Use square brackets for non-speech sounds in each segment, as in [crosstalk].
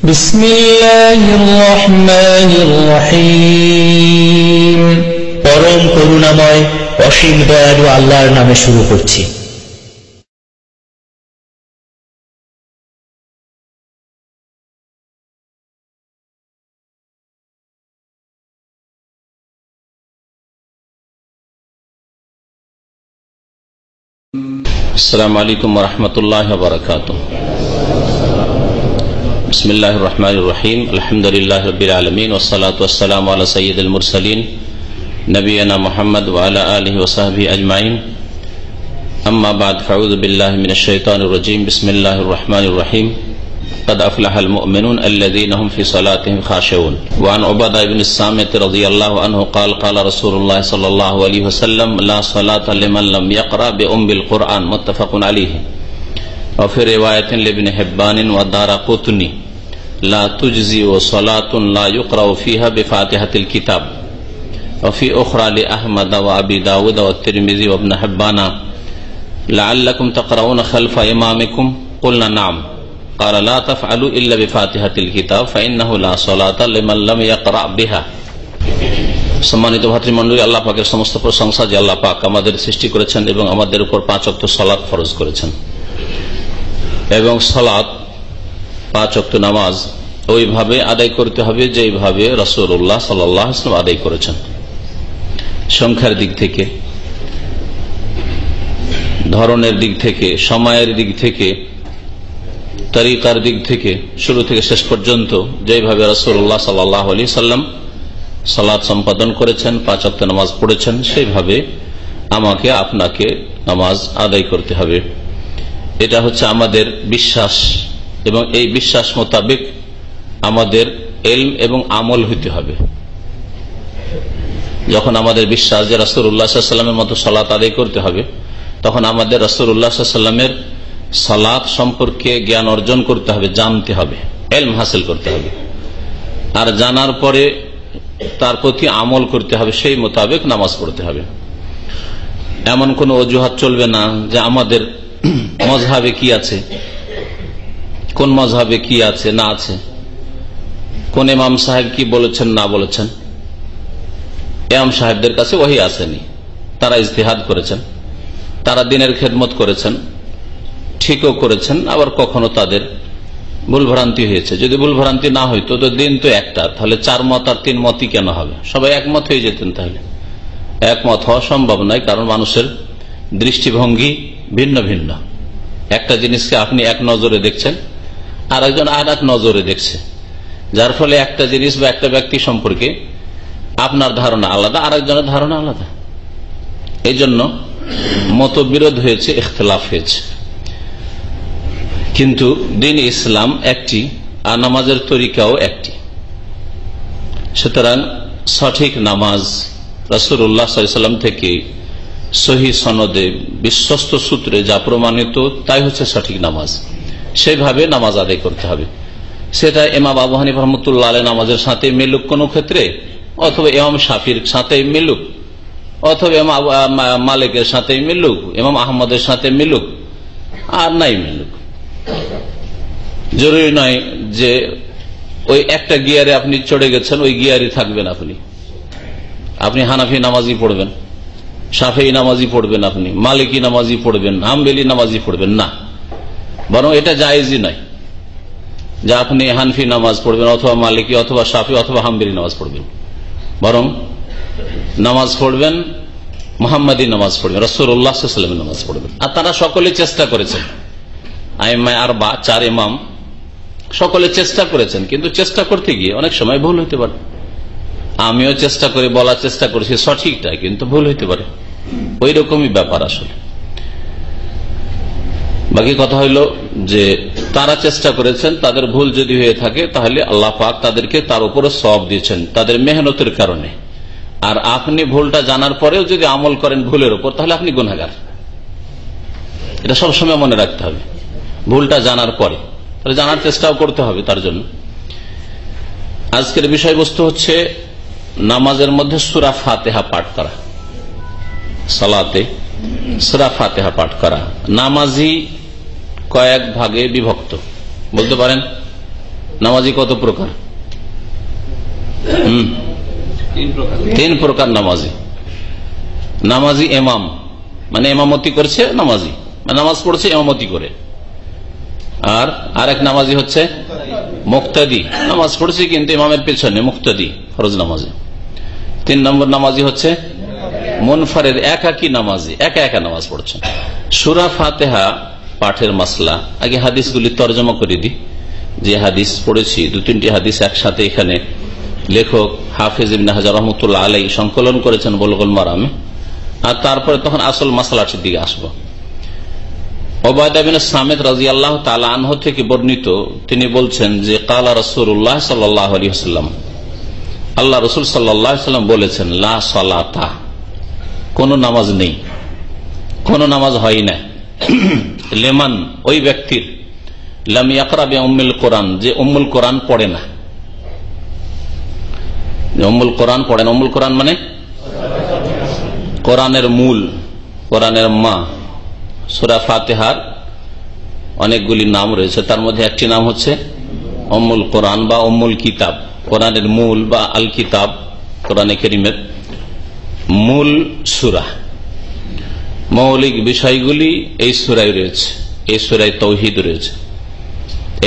بسم الله الرحمن الرحيم পরম করুণাময় অসীম দয়ালু আল্লাহর নামে শুরু করছি السلام عليكم ورحمة الله وبركاته بسم الله الرحمن الرحيم الحمد لله رب العالمين والصلاة والسلام على سيد المرسلين نبينا محمد وعلى آله وصحبه أجمعين أما بعد فأعوذ بالله من الشيطان الرجيم بسم الله الرحمن الرحيم قد أفلح المؤمنون الذين هم في صلاتهم خاشعون وعن عبادة بن الصامت رضي الله عنه قال قال رسول الله صلى الله عليه وسلم لا صلاة لمن لم يقرأ بأم القرآن متفق عليه وفي رواية لابن حبان والدار قطني لا تجزي صلاة لا يقرأ فيها بفاتحة الكتاب وفي أخرى لأحمد وأبي داود والترمذي وابن حبان لعلكم تقرؤون خلف إمامكم قلنا نعم قال لا تفعلوا إلا بفاتحة الكتاب فإنه لا صلاة لمن لم يقرأ بها সম্মানিত ভাতৃমন্ডলী আল্লাহ পাকের সমস্ত প্রশংসা যে আল্লাহ পাক আমাদের সৃষ্টি করেছেন এবং আমাদের উপর পাঁচ অক্ট সলাৎ ফরজ করেছেন এবং সলাৎ পাঁচ অক্ট নামাজ ওইভাবে আদায় করতে হবে যেইভাবে রসুল্লাহ সাল্লাম আদায় করেছেন। সংখ্যার দিক থেকে, ধরনের দিক থেকে, সময়ের দিক থেকে, তরিকার দিক থেকে, শুরু থেকে শেষ পর্যন্ত যেভাবে রসুল্লাহ সাল্লাহ আলি সাল্লাম সালাদ সম্পাদন করেছেন, পাঁচ অক্ট নামাজ পড়েছেন, সেইভাবে আমাকে, আপনাকে নামাজ আদায় করতে হবে। এটা হচ্ছে আমাদের বিশ্বাস। এবং এই বিশ্বাস মোতাবেক আমাদের এলম এবং আমল হইতে হবে। যখন আমাদের বিশ্বাস যে রসুল্লাহামের মতো সালাত আদায় করতে হবে, তখন আমাদের রসুল্লাহামের সালাত সম্পর্কে জ্ঞান অর্জন করতে হবে, জানতে হবে, এলম হাসিল করতে হবে। আর জানার পরে তার প্রতি আমল করতে হবে, সেই মোতাবেক নামাজ পড়তে হবে। এমন কোন অজুহাত চলবে না যে আমাদের [clears throat] মজহাবে কি আছে। কোন মজহাবে কি আছে, না আছে? কোন ইমাম সাহেব কি বলেছেন, না বলেছেন? এমাম সাহেবদের কাছে ওহি আসেনি। তারা ইজতেহাদ করেছেন। তারা দিনের খেদমত করেছেন। ঠিকও করেছেন, আবার কখনো তাদের ভুলভ্রান্তি হয়েছে। যদি ভুলভ্রান্তি না হইতো, তো দিন তো একটা। তাহলে চার মত আর তিন মতই কেন হবে? সবাই একমত হয়ে যেতেন তাহলে। একমত হওয়া সম্ভব নয়, কারণ মানুষের দৃষ্টিভঙ্গি ভিন্ন ভিন্ন। একটা জিনিসকে আপনি এক নজরে দেখছেন আর একজন আর নজরে দেখছে। যার ফলে একটা জিনিস বা একটা ব্যক্তি সম্পর্কে আপনার ধারণা আলাদা আর একজনের ধারণা আলাদা। এই জন্য মতবিরোধ হয়েছে, ইখতলাফ হয়েছে। কিন্তু দিন ইসলাম একটি আর নামাজের তরিকাও একটি। সুতরাং সঠিক নামাজ রাসুল্লাহাম থেকে সহি সনদে, বিশ্বস্ত সূত্রে যা প্রমাণিত, তাই হচ্ছে সঠিক নামাজ। সেইভাবে নামাজ আদায় করতে হবে। সেটা এমাম আবহানী রহমতুল্লাহ আলী নামাজের সাথে মিলুক কোন ক্ষেত্রে, অথবা এমাম শাফির সাথে মিলুক, অথবা মালিকের সাথে মিলুক এমাম আহমদের সাথে মিলুক, আর নাই মিলুক। জরুরি নয় যে ওই একটা গিয়ারে আপনি চড়ে গেছেন, ওই গিয়ারই থাকবেন আপনি। আপনি হানাফি নামাজি পড়বেন সাফেই নামাজি পড়বেন আপনি, মালিকি নামাজি পড়বেন, হামবেলি নামাজি পড়বেন, না। বরং এটা জায়েজই নয়। যে আপনি হানফি নামাজ পড়বেন, অথবা মালিকি, অথবা সাফি অথবা হামবেলি নামাজ পড়বেন। বরং নামাজ পড়বেন, মোহাম্মদী নামাজ পড়বেন রসুল্লাহামের নামাজ পড়বেন। আর তারা সকলে চেষ্টা করেছেন। আইমায় আর বা চার ইমাম, সকলে চেষ্টা করেছেন, কিন্তু চেষ্টা করতে গিয়ে অনেক সময় ভুল হইতে পারে। আমিও চেষ্টা করে, বলার চেষ্টা করেছি সঠিকটা কিন্তু ভুল হইতে পারে। ওই রকমই ব্যাপার আসলে। বাকি কথা হইল যে তারা চেষ্টা করেছেন, তাদের ভুল যদি হয়ে থাকে, তাহলে আল্লাহ পাক তাদেরকে তার উপরে সব দিয়েছেন, তাদের মেহনতের কারণে। আর আপনি ভুলটা জানার পরেও যদি আমল করেন ভুলের উপর, তাহলে আপনি গুনাগার এটা সবসময় মনে রাখতে হবে। ভুলটা জানার পরে। তাহলে জানার চেষ্টাও করতে হবে তার জন্য। আজকের বিষয়বস্তু হচ্ছে নামাজের মধ্যে সুরা ফাতেহা পাঠ করা। সালাতে সুরা ফাতেহা পাঠ করা। নামাজি কয়েক ভাগে বিভক্ত। বলতে পারেন নামাজি কত প্রকার? তিন প্রকার। নামাজি। নামাজি এমাম। মানে এমামতি করছে নামাজি। মানে নামাজ পড়ছে এমামতি করে। আর আরেক নামাজি হচ্ছে মুক্তাদি। নামাজ পড়ছে কিন্তু ইমামের পেছনে মুক্তাদি ফরজ নামাজি। তিন নম্বর নামাজি হচ্ছে মনফারের একাকি নামাজি। একা একা নামাজ পড়ছেন। সুরা ফাতেহা পাঠের মাসলা। আগে হাদিসগুলি তর্জমা করে দিই। যে হাদিস পড়েছি, দু তিনটি হাদিস একসাথে এখানে লেখক হাফিজ ইবিন হাজার রহমতুল্লাহ আলাই সংকলন করেছেন বলগল মারামে। আর তারপরে তখন আসল মাসালাটির দিকে আসব। ওবায়দাবিন সামেদ রাজি আল্লাহ আনহ থেকে বর্ণিত, তিনি বলছেন যে, কালা রসুল্লাহ সাল্লাহ আলী হাস্লাম আল্লাহ রসুল সাল্লাম বলেছেন, লা সলাতা। কোন নামাজ নেই। কোন নামাজ হয় না। লেমান, ওই ব্যক্তির। লাম ইয়াকরাবে উম্মুল কোরআন, যে উম্মুল কোরআন পড়ে না। অম্মুল কোরআন পড়েন অম্মুল কোরআন মানে? কোরআনের মূল, কোরআনের মা। সুরা ফাতেহার অনেকগুলি নাম রয়েছে। তার মধ্যে একটি নাম হচ্ছে অম্মুল কোরআন বা অম্মুল কিতাব। কোরআনের মূল বা আল কিতাব, কোরআনে করিমের মূল সুরা। মৌলিক বিষয়গুলি এই সুরাই রয়েছে, এই সুরাই তৌহিদ রয়েছে,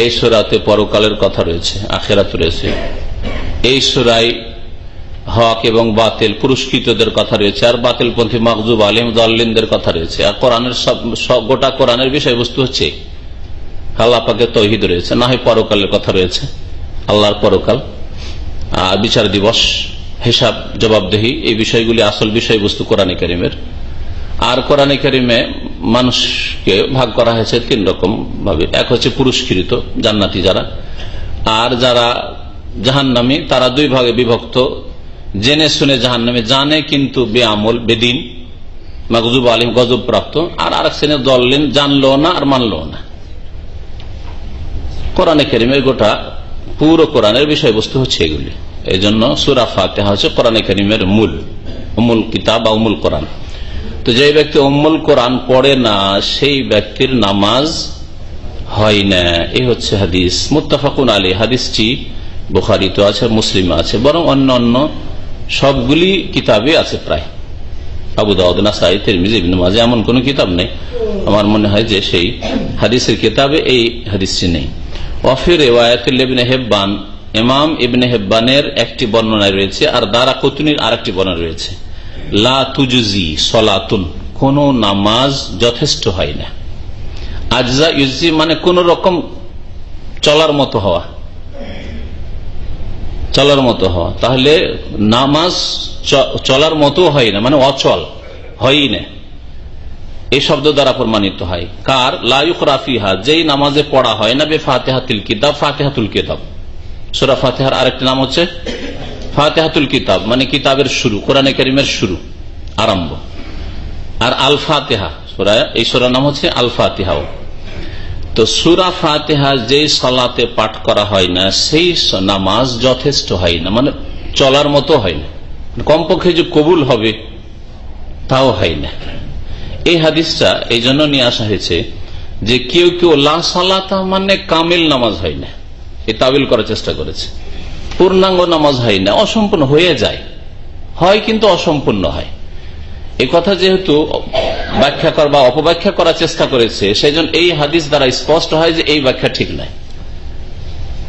এই সুরাতে পরকালের কথা রয়েছে, আখেরাত রয়েছে। এই সুরাই হক এবং বাতিল, পুরস্কৃতদের কথা রয়েছে, আর বাতিলপন্থী মকজুব আলিম দলিনদের কথা রয়েছে। আর কোরআনের সব গোটা কোরআনের বিষয়বস্তু হচ্ছে, আল্লাহ তহিদ রয়েছে, না হয় পরকালের কথা রয়েছে, আল্লাহর পরকাল। বিচার দিবস, হিসাব, জবাবদেহি, এই বিষয়গুলি আসল বিষয়বস্তু কোরআনে করিমের। আর কোরআনে করিমে মানুষকে ভাগ করা হয়েছে তিন রকম ভাবে। এক হচ্ছে পুরস্কৃত, জান্নাতি যারা। আর যারা জাহান্নামী, তারা দুই ভাগে বিভক্ত। জেনে শুনে জাহান নামে জানে কিন্তু বেআমল, বেদিন মাগজুব আলিম গজব প্রাপ্ত আর আরেক শ্রেণির দললেন জানলো না আর মানলো না। কোরআনে কেরিমের গোটা পুরো কোরআনের বিষয়বস্তু হচ্ছে এগুলি। এই জন্য সুরা হচ্ছে কোরআনে করিমের মূল অমূল কিতাব বা অমূল কোরআন। তো যে ব্যক্তি অমূল কোরআন পড়ে না, সেই ব্যক্তির নামাজ হয় না। এই হচ্ছে হাদিস। মুত্তাফাকুন আলী হাদিসটি তো আছে, মুসলিম আছে, বরং অন্য অন্য সবগুলি কিতাবে আছে প্রায়। আবু দাউদ্দিনা মাঝে এমন কোন কিতাব নেই। আমার মনে হয় যে সেই হাদিসের কিতাবে এই হাদিসটি নেই। রেওয়ায়তুল্লেবিনে হেব্বান, ইমাম ইবনে হেব্বানের একটি বর্ণনায় রয়েছে, আর দারা কতুনির আর একটি বর্ণনা রয়েছে। লা সলাতুন। কোন নামাজ যথেষ্ট হয় না। আজা ইউজি মানে কোন রকম চলার মতো হওয়া। চলার মতো হওয়া। তাহলে নামাজ চলার মতো হয় না মানে অচল, হয়ই না। এই শব্দ দ্বারা প্রমাণিত হয়। কার? লায়ুক রাফিহা যেই নামাজে পড়া হয় না, বে ফাতেহাতুল কিতাব ফাতেহাতুল কিতাব। সুরা ফাতেহার আরেকটি নাম হচ্ছে ফাতেহাতুল কিতাব মানে কিতাবের শুরু, কোরআনে করিমের শুরু, আরম্ভ। আর আল ফাতেহা সুরা, এই সুরার নাম হচ্ছে আল ফাতেহাও তো সুরা ফাতেহা যেই সলাতে পাঠ করা হয় না, সেই নামাজ যথেষ্ট হয় না মানে চলার মতো হয় না। কমপক্ষে যে কবুল হবে, তাও হয় না। এই হাদিসটা এই জন্য নিয়ে আসা হয়েছে যে কেউ কেউ লাসালাতা মানে কামিল নামাজ হয় না, এ তাবিল করার চেষ্টা করেছে। পূর্ণাঙ্গ নামাজ হয় না, অসম্পূর্ণ হয়ে যায়। হয় কিন্তু অসম্পূর্ণ হয়। এই কথা যেহেতু ব্যাখ্যা করা বা অপব্যাখ্যা করার চেষ্টা করেছে সেই এই হাদিস দ্বারা স্পষ্ট হয় যে এই ব্যাখ্যা ঠিক নাই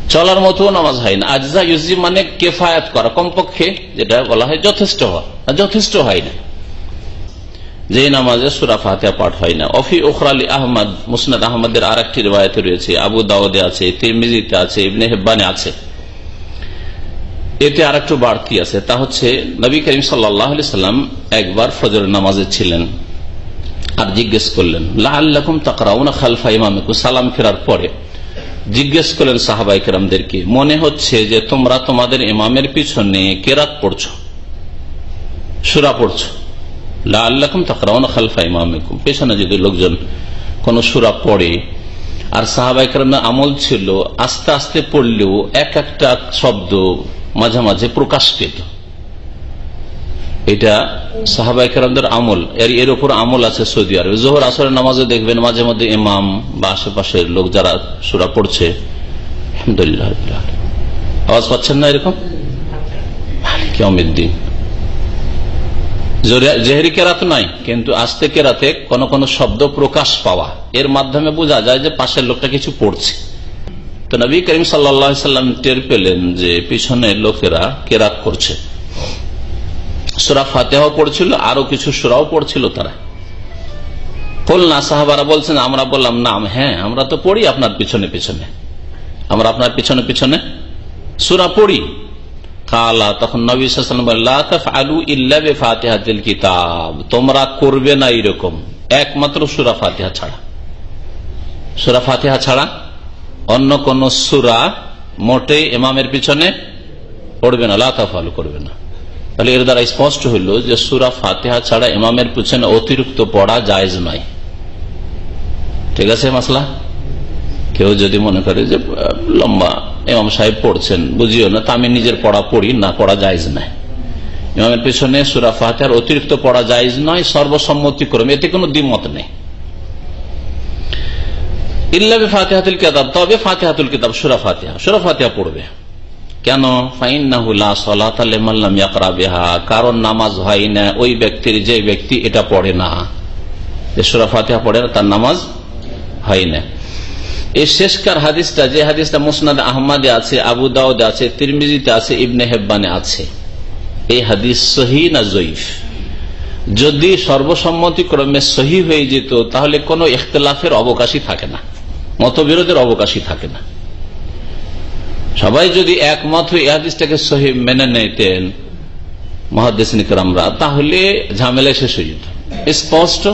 চলার মতো নামাজ হয় না। আজা ইউজি মানে কেফায়াত করা, কমপক্ষে যেটা বলা হয় যথেষ্ট হওয়া যথেষ্ট হয় না। যে নামাজে সুরা ফাতিয়া পাঠ হয় না। অফি ওখরালি আহমদ, মুসনাদ আহমদের আর একটি রয়েছে, আবু দাউদে আছে, তিরমিজিতে আছে, ইবনে হেব্বানে আছে। এতে আর একটু বাড়তি আছে। তা হচ্ছে, নবী করিম সাল্লাম একবার ফজর নামাজে ছিলেন আর জিজ্ঞেস করলেন লাল্লাকুম তাকরাউনা খালফা ইমামিকু সালাম ফেরার পরে জিজ্ঞেস করলেন সাহাবাই কেরামদেরকে, মনে হচ্ছে যে তোমরা তোমাদের ইমামের পিছনে কেরাত পড়ছ? সুরা পড়ছ? লাল্লাকুম তাকরাউনা খালফা ইমামিকুম? পেছনে যদি লোকজন কোন সুরা পড়ে। আর সাহাবাই কেরামের আমল ছিল, আস্তে আস্তে পড়লেও এক একটা শব্দ মাঝে মাঝে প্রকাশ পেত এটা সাহাবাইকার আমল। এর এর উপর আমল আছে সৌদি আরবে। জোহর আসরের নামাজে দেখবেন মাঝে মধ্যে ইমাম বা আশেপাশের লোক যারা সুরা পড়ছে আওয়াজ পাচ্ছেন না এরকম? দিন জেহরি কেরাত নাই, কিন্তু আস্তে কেরাতে কোন কোন শব্দ প্রকাশ পাওয়া। এর মাধ্যমে বোঝা যায় যে পাশের লোকটা কিছু পড়ছে। তো নবী করিম সাল্লাম টের পেলেন যে পিছনে লোকেরা কেরাত করছে। সুরা ফাতেহাও পড়ছিল, আরও কিছু সুরাও পড়ছিল তারা। না সাহাবারা বলছেন, আমরা বললাম, নাম হ্যাঁ আমরা তো পড়ি আপনার পিছনে পিছনে। আমরা আপনার পিছনে পিছনে সুরা পড়ি। কালা, তখন নবী আলু কিতাব। তোমরা করবে না এরকম। একমাত্র সুরা ফাতেহা ছাড়া। সুরা ফাতেহা ছাড়া অন্য কোন সুরা মোটে ইমামের পিছনে পড়বে না লাতাফালু করবে না। তাহলে এর দ্বারা স্পষ্ট হইল যে সুরা ফাতেহা ছাড়া ইমামের পিছনে অতিরিক্ত পড়া জায়জ নয় ঠিক আছে মাসলা? কেউ যদি মনে করে যে লম্বা ইমাম সাহেব পড়ছেন, বুঝিও না, তা আমি নিজের পড়া পড়ি, না পড়া জায়জ নাই। ইমামের পিছনে সুরা ফাতেহার অতিরিক্ত পড়া জায়জ নয়, সর্বসম্মতিক্রমে, এতে কোনো দ্বিমত নেই। ইল্লাবে ফাতেহাতুল কিতাব, তবে ফাতেহাতুল কিতাব, সুরা ফাতেহা। সুরা ফাতেহা পড়বে। কেন? কারণ নামাজ হয় না, ওই ব্যক্তির যে ব্যক্তি এটা পড়ে না। সুরা ফাতেহা পড়ে না, তার নামাজ হয় না। এই শেষকার হাদিসটা, যে হাদিসটা মুসনাদ আহমদে আছে, আবু দাউদে আছে, তিরমিজিতে আছে, ইবনে হেব্বানে আছে। এই হাদিস সহি না জয়ীফ? যদি সর্বসম্মতিক্রমে সহি হয়ে যেত, তাহলে কোনো ইখতলাফের অবকাশই থাকে না। মতবিরোধের অবকাশই থাকে না। সবাই যদি একমত হয়ে হাদিসটাকে সহি মেনে নিতেন মহাদেশনিকরামরা তাহলে ঝামেলা শেষ হয়ে যেত। স্পষ্ট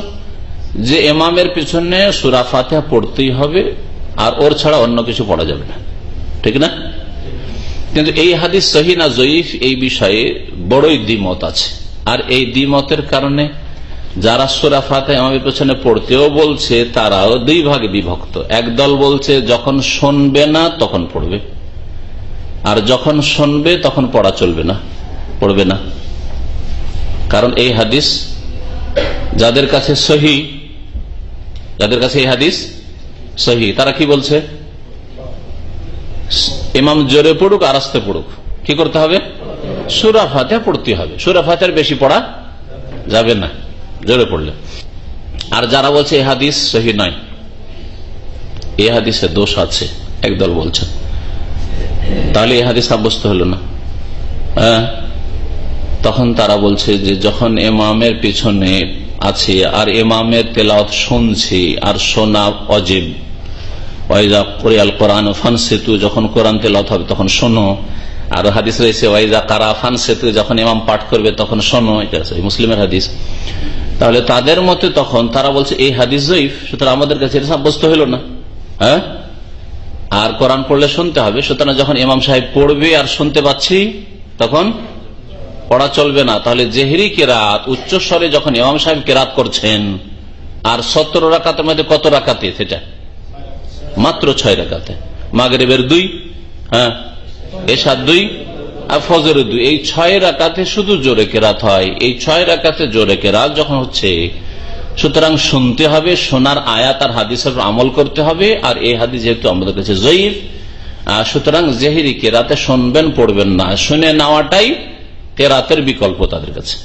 যে এমামের পিছনে সুরা ফাতেহা পড়তেই হবে, আর ওর ছাড়া অন্য কিছু পড়া যাবে না। ঠিক না? কিন্তু এই হাদিস সহি না জয়ীফ এই বিষয়ে বড়ই দ্বিমত আছে। আর এই দ্বিমতের কারণে যারা সুরা ফাতে আমাদের পেছনে পড়তেও বলছে, তারাও দুই ভাগে বিভক্ত। একদল বলছে, যখন শুনবে না, তখন পড়বে। আর যখন শুনবে, তখন পড়া চলবে না, পড়বে না। কারণ এই হাদিস যাদের কাছে সহি, যাদের কাছে এই হাদিস সহি, তারা কি বলছে? ইমাম জোরে পড়ুক আর আসতে পড়ুক। কি করতে হবে? সুরা ফাতে পড়তে হবে। সুরা ফাতের বেশি পড়া যাবে না। জোরে পড়লে। আর যারা বলছে এই হাদিস সহি নয় এই হাদিসে দোষ আছে, একদল বলছেন তাহলে এই হাদিস সাব্যস্ত হলো না। হ্যাঁ? তখন তারা বলছে যে যখন এমামের পিছনে আছে, আর এমামের তেলাওত শুনছি, আর শোনা অজীব। ওয়াইজা কোরিয়াল কোরআন ফান সেতু যখন কোরআন তেলাওত হবে তখন শোনো। আর হাদিস রয়েছে ওয়াইজা কারা ফান সেতু যখন ইমাম পাঠ করবে তখন শোনো। এটা মুসলিমের হাদিস। তাহলে তাদের মতে তখন তারা বলছে, এই হাদিস জয়ীফ, সুতরাং আমাদের কাছে এটা সাব্যস্ত হলো না। হ্যাঁ? আর কোরআন পড়লে শুনতে হবে, সুতরাং যখন ইমাম সাহেব পড়বে আর শুনতে পাচ্ছি, তখন পড়া চলবে না। তাহলে জেহরি কেরাত, উচ্চ স্বরে যখন ইমাম সাহেব কেরাত করছেন, আর সতেরো রাকাতের মধ্যে কত রাকাতে? সেটা? মাত্র ছয় রাকাতে। মাগরেবের দুই হ্যাঁ? এসার দুই আর ফজরের দুই, এই ছয় রাকাতে শুধু জোরে কেরাত হয়। এই ছয় রাকাতে জোরে কেরাত যখন হচ্ছে, সুতরাং শুনতে হবে, শোনার আয়াত আর হাদিসের আমল করতে হবে, আর এই হাদিস যেহেতু আমাদের কাছে জয়ীফ সুতরাং জেহিরি কেরাতে শুনবেন, পড়বেন না। শুনে নেওয়াটাই কেরাতের বিকল্প তাদের কাছে।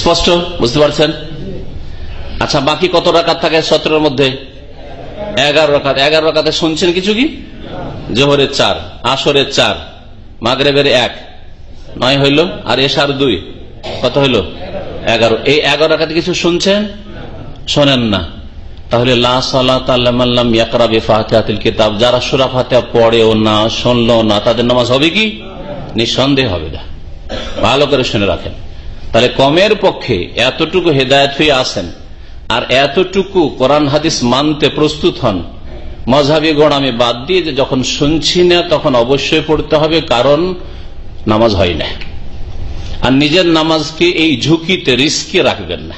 স্পষ্ট? বুঝতে পারছেন? আচ্ছা বাকি কত রাকাত থাকে সতেরোর মধ্যে? এগারো রাকাত। এগারো রাকাতে শুনছেন কিছু কি? জোহরের চার, আসরের চার, মাগরেবের এক। নয় হইল আর এসার দুই। কত হইল? এগারো। এই এগারো রাকাতে কিছু শুনছেন? শোনেন না। তাহলে কিতাব। যারা সুরা ফাতে পড়েও না, শুনলো না, তাদের নামাজ হবে কি? নিঃসন্দেহ হবে না। ভালো করে শুনে রাখেন। তাহলে কমের পক্ষে এতটুকু হেদায়ত হয়ে আসেন আর এতটুকু কোরআন হাদিস মানতে প্রস্তুত হন মজাবি গোড়ামে বাদ দিয়ে যে যখন শুনছি না, তখন অবশ্যই পড়তে হবে, কারণ নামাজ হয় না। আর নিজের নামাজকে এই ঝুঁকিতে, রিস্কে রাখবেন না।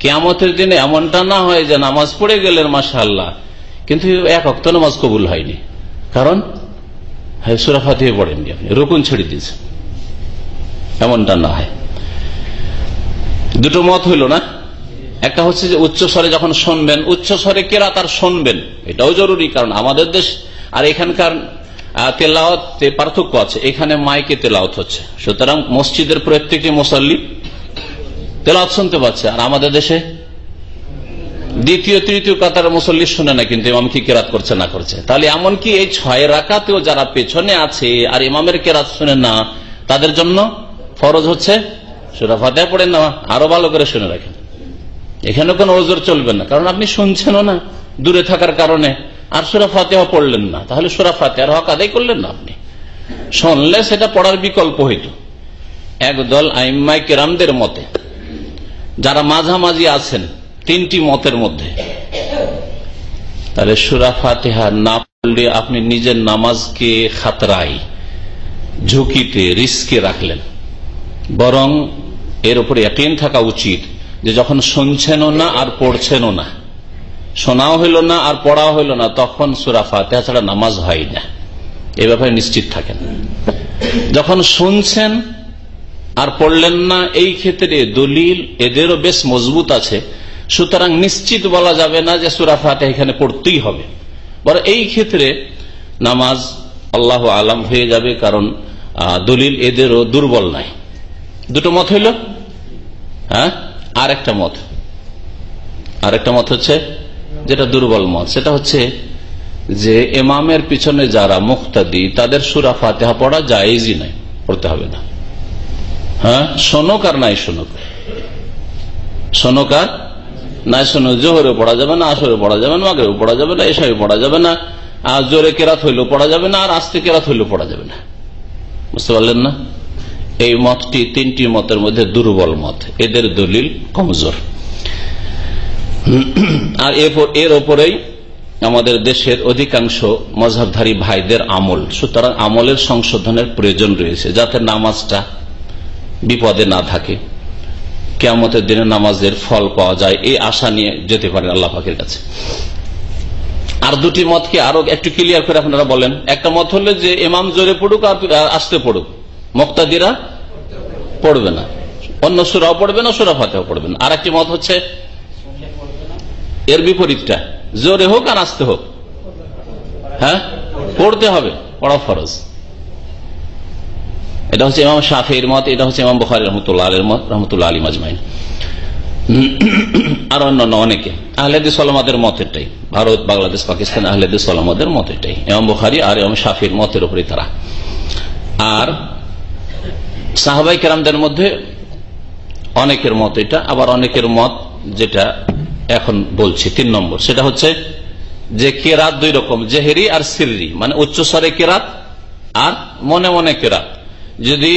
কেয়ামতের দিনে এমনটা না হয় যে নামাজ পড়ে গেলেন মাসা আল্লাহ কিন্তু এক অক্ত নামাজ কবুল হয়নি। কারণ হ্যাঁ সুরাফা দিয়ে পড়েননি আপনি, রুকুন ছেড়ে দিয়েছেন। এমনটা না হয়। দুটো মত হইল না? একটা হচ্ছে যে উচ্চ স্বরে যখন শুনবেন, উচ্চ স্বরে কেরা তার শুনবেন? এটাও জরুরি, কারণ আমাদের দেশ, আর এখানকার তেলাওয়াত পার্থক্য আছে। এখানে মাইকে তেলাওত হচ্ছে। সুতরাং মসজিদের প্রত্যেকটি মুসল্লি তেলাওত শুনতে পাচ্ছে। আর আমাদের দেশে দ্বিতীয়, তৃতীয় কাতার মুসল্লি শুনে না, কিন্তু ইমাম কি কেরাত করছে, না করছে। তাহলে এমনকি এই ছয় রাকাতেও যারা পেছনে আছে আর ইমামের কেরাত শুনে না, তাদের জন্য ফরজ হচ্ছে? সুরা ফাতে পড়ে নেওয়া আরও ভালো করে শুনে রাখেন। এখানে কোন ওজোর চলবে না। কারণ আপনি শুনছেনও না দূরে থাকার কারণে। আর সুরা ফাতেহা পড়লেন না। তাহলে সুরা ফাতেহার হক আদায় করলেন না আপনি। শুনলে সেটা পড়ার বিকল্প হইত। একদল আইম্মাই কেরামদের মতে, যারা মাঝামাঝি আছেন তিনটি মতের মধ্যে, তাহলে সুরা ফাতেহা না পড়লে আপনি নিজের নামাজকে খাতরাই, ঝুঁকিতে, রিস্কে রাখলেন। বরং এর উপরে একদিন থাকা উচিত যে যখন শুনছেনও না আর পড়ছেনও না, শোনাও হইল না আর পড়াও হইল না, তখন সুরা ফাতেহা ছাড়া নামাজ হয় না। এ ব্যাপারে নিশ্চিত থাকেন। যখন শুনছেন আর পড়লেন না, এই ক্ষেত্রে দলিল এদেরও বেশ মজবুত আছে। সুতরাং নিশ্চিত বলা যাবে না যে সুরা ফাতে এখানে পড়তেই হবে। বড় এই ক্ষেত্রে নামাজ আল্লাহ আলাম হয়ে যাবে, কারণ দলিল এদেরও দুর্বল নাই। দুটো মত হইল? হ্যাঁ? আর একটা মত। আর একটা মত হচ্ছে যেটা দুর্বল মত। সেটা হচ্ছে যে এমামের পিছনে যারা মুক্তাদি, তাদের সুরা ফাতেহা পড়া জায়েজই নাই, পড়তে হবে না। হ্যাঁ? শোনক আর নাই শোনক। শোনক আর নাই শোনক। জোহরে পড়া যাবে না আসরে পড়া যাবে না মাগরে পড়া যাবে না এসবে পড়া যাবে না, আর জোরে কেরাত হইলেও পড়া যাবে না, আর আস্তে কেরাত হইলেও পড়া যাবে না। বুঝতে পারলেন না? এই মতটি তিনটি মতের মধ্যে দুর্বল মত। এদের দলিল কমজোর। আর এর ওপরেই আমাদের দেশের অধিকাংশ মজাবধারী ভাইদের আমল। সুতরাং আমলের সংশোধনের প্রয়োজন রয়েছে, যাতে নামাজটা বিপদে না থাকে। কেমতের দিনে নামাজের ফল পাওয়া যায়, এই আশা নিয়ে যেতে পারেন আল্লাহ পাকের কাছে। আর দুটি মতকে আরও একটু ক্লিয়ার করে আপনারা বলেন। একটা মত হলো যে, ইমাম জোরে পড়ুক আর আসতে পড়ুক। মুক্তাদিরা পড়বে না। অন্য সুরাও পড়বে না, সুরা ফাতেও পড়বে না। আর একটি মত হচ্ছে, এর বিপরীতটা, জোরে হোক আর আসতে হোক। হ্যাঁ? পড়তে হবে, পড়া ফরজ। এটা হচ্ছে ইমাম শাফির মত, এটা হচ্ছে ইমাম বখারি রহমতুল্লাহ আলের মত, রহমতুল্লাহ আলী মাজমাইন। আর অন্যান্য অনেকে। আহলেদিস সালামাদের মত এটাই। ভারত, বাংলাদেশ, পাকিস্তান আহলেদিস সালামাদের মত এটাই। ইমাম বখারি আর ইমাম শাফির মতের উপরে তারা। আর সাহাবাই কেরামদের মধ্যে অনেকের মত এটা, আবার অনেকের মত যেটা এখন বলছি, তিন নম্বর। সেটা হচ্ছে যে কেরাত দুই রকম, জেহেরি আর সিররি মানে উচ্চস্বরে কেরাত আর মনে মনে কেরাত। যদি